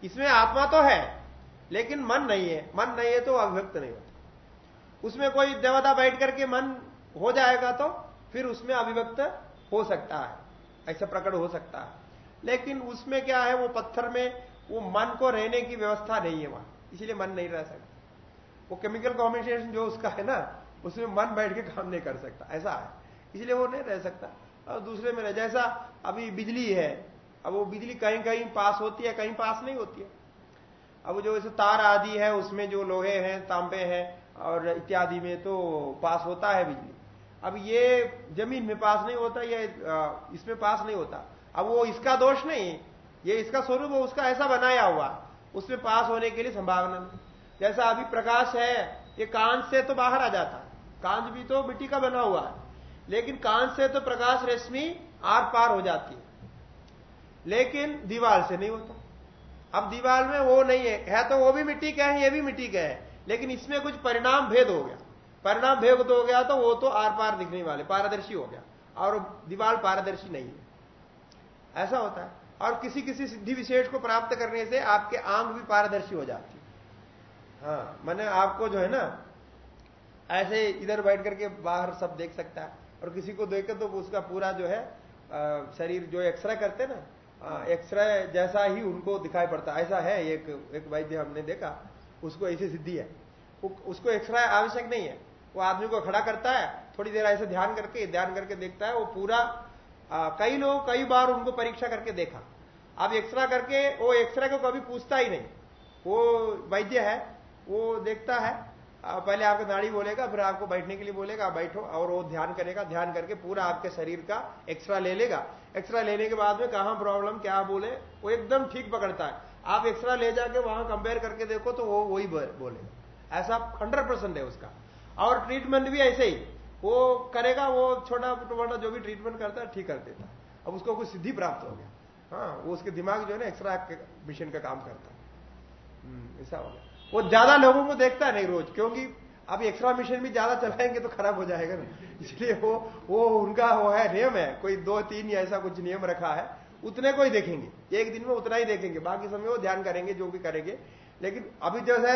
इसमें आत्मा तो है, लेकिन मन नहीं है। मन नहीं है तो अभिव्यक्त नहीं होता। उसमें कोई देवता बैठ करके मन हो जाएगा तो फिर उसमें अभिव्यक्त हो सकता है, ऐसा प्रकट हो सकता है। लेकिन उसमें क्या है, वो पत्थर में, वो मन को रहने की व्यवस्था नहीं है वहाँ, इसलिए मन नहीं रह सकता। वो केमिकल कॉम्बिनेशन जो उसका है ना, उसमें मन बैठ के काम नहीं कर सकता, ऐसा है। इसलिए वो नहीं रह सकता। और दूसरे में रह, जैसा अभी बिजली है अब वो बिजली कहीं कहीं पास होती है, कहीं पास नहीं होती है। अब जो जैसे तार आदि है, उसमें जो लोहे हैं, तांबे हैं और इत्यादि में तो पास होता है बिजली। अब ये ज़मीन में पास नहीं होता, या इसमें पास नहीं होता। अब वो इसका दोष नहीं, ये इसका स्वरूप उसका ऐसा बनाया हुआ। उसमें पास होने के लिए संभावना नहीं। जैसा अभी प्रकाश है, ये कांच से तो बाहर आ जाता। कांच भी तो मिट्टी का बना हुआ है। लेकिन कांच से तो प्रकाश रश्मि आर पार हो जाती है। लेकिन दीवार से नहीं होता। अब दीवार में वो नहीं है। है तो वो भी मिट्टी का है, ये भी मिट्टी का है। लेकिन इसमें कुछ परिणाम भेद हो गया। परिणाम भेद हो गया तो वो तो आर पार दिखने वाले, पारदर्शी हो गया। और दीवार पारदर्शी नहीं है। ऐसा होता है। और किसी किसी सिद्धि विशेष को प्राप्त करने से आपके आँख भी पारदर्शी हो जाती है। मैंने आपको जो है ना, ऐसे इधर बैठ करके बाहर सब देख सकता है। और किसी को देखे तो उसका पूरा जो है शरीर जो एक्सरे करते ना एक्सरे जैसा ही उनको दिखाई पड़ता, ऐसा है एक एक वैद्य हमने देखा, उसको ऐसी सिद्धि है। उसको एक्सरे आवश्यक नहीं है। वो आदमी को खड़ा करता है, थोड़ी देर ऐसे ध्यान करके ध्यान करके देखता है, वो पूरा कई लोग, कई बार उनको परीक्षा करके देखा। अब एक्सरा करके, वो एक्सरे को कभी पूछता ही नहीं। वो वैद्य है, वो देखता है पहले आपको नाड़ी बोलेगा फिर आपको बैठने के लिए बोलेगा आप बैठो और वो ध्यान करेगा ध्यान करके पूरा आपके शरीर का एक्सरा ले लेगा। एक्सरा लेने के बाद में कहा प्रॉब्लम क्या बोले? वो एकदम ठीक पकड़ता है। आप एक्सरा ले जाके वहाँ कंपेयर करके देखो तो वो वही बोलेगा। ऐसा हंड्रेड परसेंट है उसका। और ट्रीटमेंट भी ऐसे ही। वो करेगा वो छोटा मोटा जो भी ट्रीटमेंट करता है ठीक कर देता है। अब उसको कुछ सिद्धि प्राप्त हो गया। हाँ वो उसके दिमाग जो है ना एक्सरा मिशन का काम करता है। हम्म, ऐसा हो गया। वो ज़्यादा लोगों को देखता नहीं रोज क्योंकि अब एक्स्ट्रा मिशन भी ज़्यादा चलाएँगे तो खराब हो जाएगा ना। इसलिए वो वो उनका वो है नियम है कोई दो तीन या ऐसा कुछ नियम रखा है उतने को ही देखेंगे। एक दिन में उतना ही देखेंगे बाकी समय वो ध्यान करेंगे जो भी करेंगे। लेकिन अभी जो है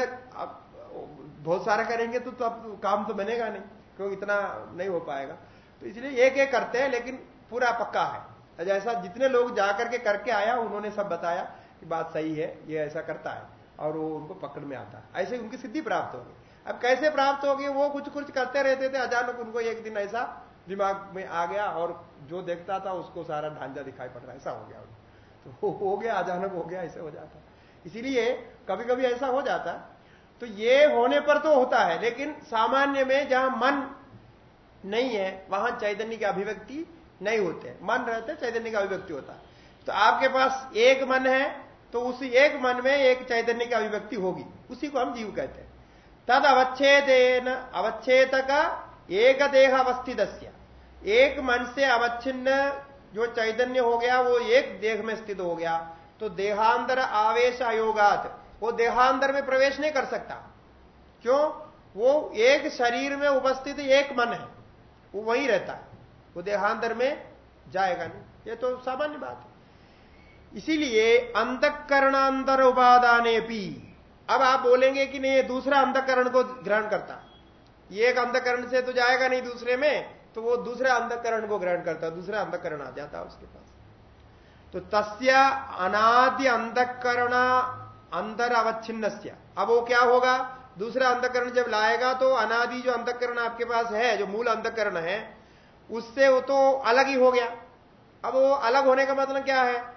बहुत सारा करेंगे तो, तो अब काम तो बनेगा नहीं क्योंकि इतना नहीं हो पाएगा। तो इसलिए एक एक करते हैं लेकिन पूरा पक्का है। जैसा जितने लोग जाकर के करके आया उन्होंने सब बताया कि बात सही है ये ऐसा करता है। और वो उनको पकड़ में आता ऐसे उनकी सिद्धि प्राप्त होगी। अब कैसे प्राप्त होगी, वो कुछ कुछ करते रहते थे। अचानक उनको एक दिन ऐसा दिमाग में आ गया और जो देखता था, उसको सारा ढांचा दिखाई पड़ रहा ऐसा हो गया तो हो गया, अचानक हो गया, ऐसे हो जाता इसीलिए कभी कभी ऐसा हो जाता तो ये होने पर तो होता है, लेकिन सामान्य में जहाँ मन नहीं है, वहाँ चैतन्य की अभिव्यक्ति नहीं होते मन रहते चैतन्य का अभिव्यक्ति होता तो आपके पास एक मन है तो उसी एक मन में एक चैतन्य की अभिव्यक्ति होगी। उसी को हम जीव कहते हैं। तद अवच्छेदेन अवच्छेद का एक देह अवस्थित एक मन से अवच्छिन्न जो चैतन्य हो गया, वो एक देह में स्थित हो गया। तो देहांतर आवेश अयोगात, वो देहांतर में प्रवेश नहीं कर सकता। क्यों? वो एक शरीर में उपस्थित एक मन है। वो वहीं रहता है। वो देहांतर में जाएगा नहीं। ये तो सामान्य बात है। इसीलिए अंतकरणांतर उपादाने भी अब आप बोलेंगे कि नहीं दूसरा अंतकरण को ग्रहण करता। ये एक अंतकरण से तो जाएगा नहीं दूसरे में तो वो दूसरे अंतकरण को ग्रहण करता, दूसरा अंतकरण आ जाता उसके पास। तो तस्य अनादि अंतकरण अंतर अवच्छिन्न अब वो क्या होगा? दूसरा अंतकरण जब लाएगा तो अनादि जो अंतकरण आपके पास है, जो मूल अंतकरण है, उससे वो तो अलग ही हो गया। अब वो अलग होने का मतलब क्या है?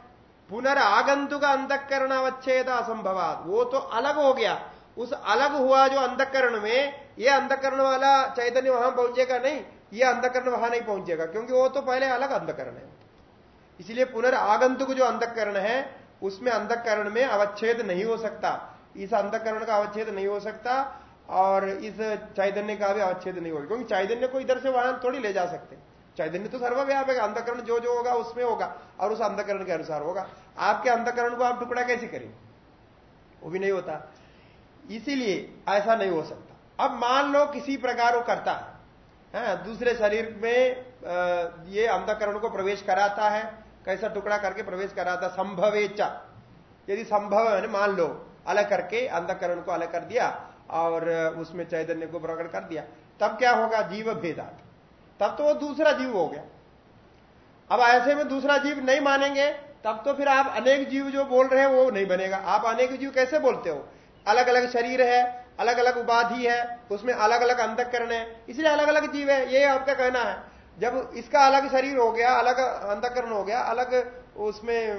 पुनरागंतुक अंतकरण अवच्छेद असंभवाद वो तो अलग हो गया। उस अलग हुआ जो अंधकरण में, ये अंधकरण वाला चैतन्य वहाँ पहुंचेगा नहीं, ये अंधकरण वहाँ नहीं पहुंचेगा, क्योंकि वो तो पहले अलग अंधकरण है। इसलिए पुनरागंतुक जो अंधकरण है, उसमें अंधकरण में अवच्छेद नहीं हो सकता। इस अंधकरण का अवच्छेद नहीं हो सकता, और इस चैतन्य का भी अवच्छेद नहीं होगा क्योंकि चैतन्य को इधर से वहाँ थोड़ी ले जा सकते। चैतन्य तो सर्वव्यापक अंधकरण जो जो होगा उसमें होगा और उस अंधकरण के अनुसार होगा। आपके अंधकरण को आप टुकड़ा कैसे करेंगे? वो भी नहीं होता। इसीलिए ऐसा नहीं हो सकता। अब मान लो किसी प्रकार वो करता है हाँ, दूसरे शरीर में ये अंधकरण को प्रवेश कराता है कैसा टुकड़ा करके प्रवेश कराता संभवेचा। यदि संभव है मान लो अलग करके अंधकरण को अलग कर दिया और उसमें चैतन्य को प्रकट कर दिया तब क्या होगा? जीव भेदात तब तो वो दूसरा जीव हो गया। अब ऐसे में दूसरा जीव नहीं मानेंगे, तब तो फिर आप अनेक जीव जो बोल रहे हैं, वो नहीं बनेगा। आप अनेक जीव कैसे बोलते हो? अलग अलग शरीर है अलग अलग उपाधि है, उसमें अलग अलग अंतकरण है। इसलिए अलग अलग जीव है, ये आपका कहना है। जब इसका अलग शरीर हो गया, अलग अंतकरण हो गया, अलग उसमें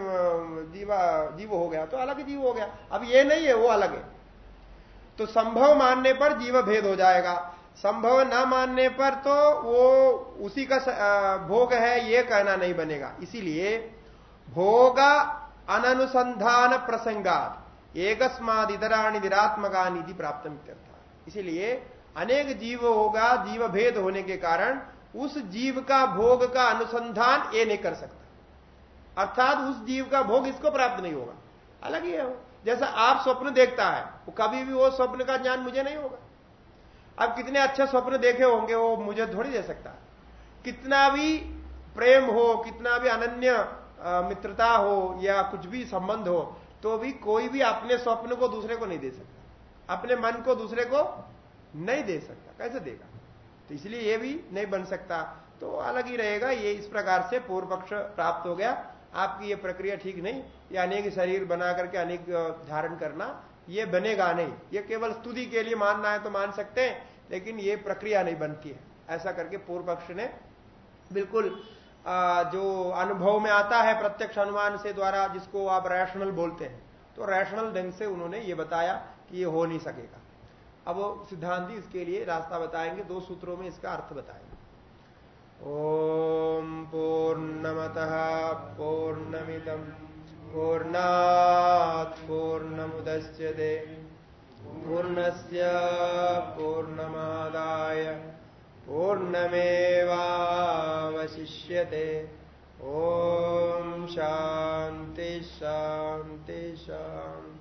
जीवा, जीव हो गया तो अलग जीव हो गया। अब ये नहीं है, वो अलग है। तो संभव मानने पर जीव भेद हो जाएगा। संभव न मानने पर तो वो उसी का भोग है, ये कहना नहीं बनेगा। इसीलिए भोग अनुसंधान प्रसंगात, एकस्माद इतराणी निरात्मका निधि प्राप्त करता इसीलिए अनेक जीव होगा जीव भेद होने के कारण उस जीव का भोग का अनुसंधान ये नहीं कर सकता। अर्थात उस जीव का भोग इसको प्राप्त नहीं होगा। अलग ही है जैसा आप स्वप्न देखता है, वो कभी भी वो स्वप्न का ज्ञान मुझे नहीं होगा। अब कितने अच्छे स्वप्न देखे होंगे, वो मुझे थोड़ी दे सकता। कितना भी प्रेम हो, कितना भी अनन्य मित्रता हो या कुछ भी संबंध हो तो भी कोई भी अपने स्वप्न को दूसरे को नहीं दे सकता। अपने मन को दूसरे को नहीं दे सकता। कैसे देगा? तो इसलिए ये भी नहीं बन सकता। तो अलग ही रहेगा, ये इस प्रकार से पूर्व पक्ष प्राप्त हो गया। आपकी ये प्रक्रिया ठीक नहीं, ये अनेक शरीर बना करके अनेक धारण करना ये बनेगा नहीं। ये केवल स्तुति के लिए मानना है तो मान सकते हैं, लेकिन ये प्रक्रिया नहीं बनती है। ऐसा करके पूर्व पक्ष ने बिल्कुल जो अनुभव में आता है प्रत्यक्ष अनुमान से द्वारा, जिसको आप रैशनल बोलते हैं तो रैशनल ढंग से उन्होंने ये बताया कि ये हो नहीं सकेगा। अब सिद्धांति इसके लिए रास्ता बताएँगे, दो सूत्रों में इसका अर्थ बताएँगे। ओम पूर्णमत पूर्णमिदम। पूर्णात् पूर्णमुदस्यते। पूर्णस्य पूर्णमादाय पूर्णमेवावशिष्यते। ॐ शान्ति शान्ति शान्ति।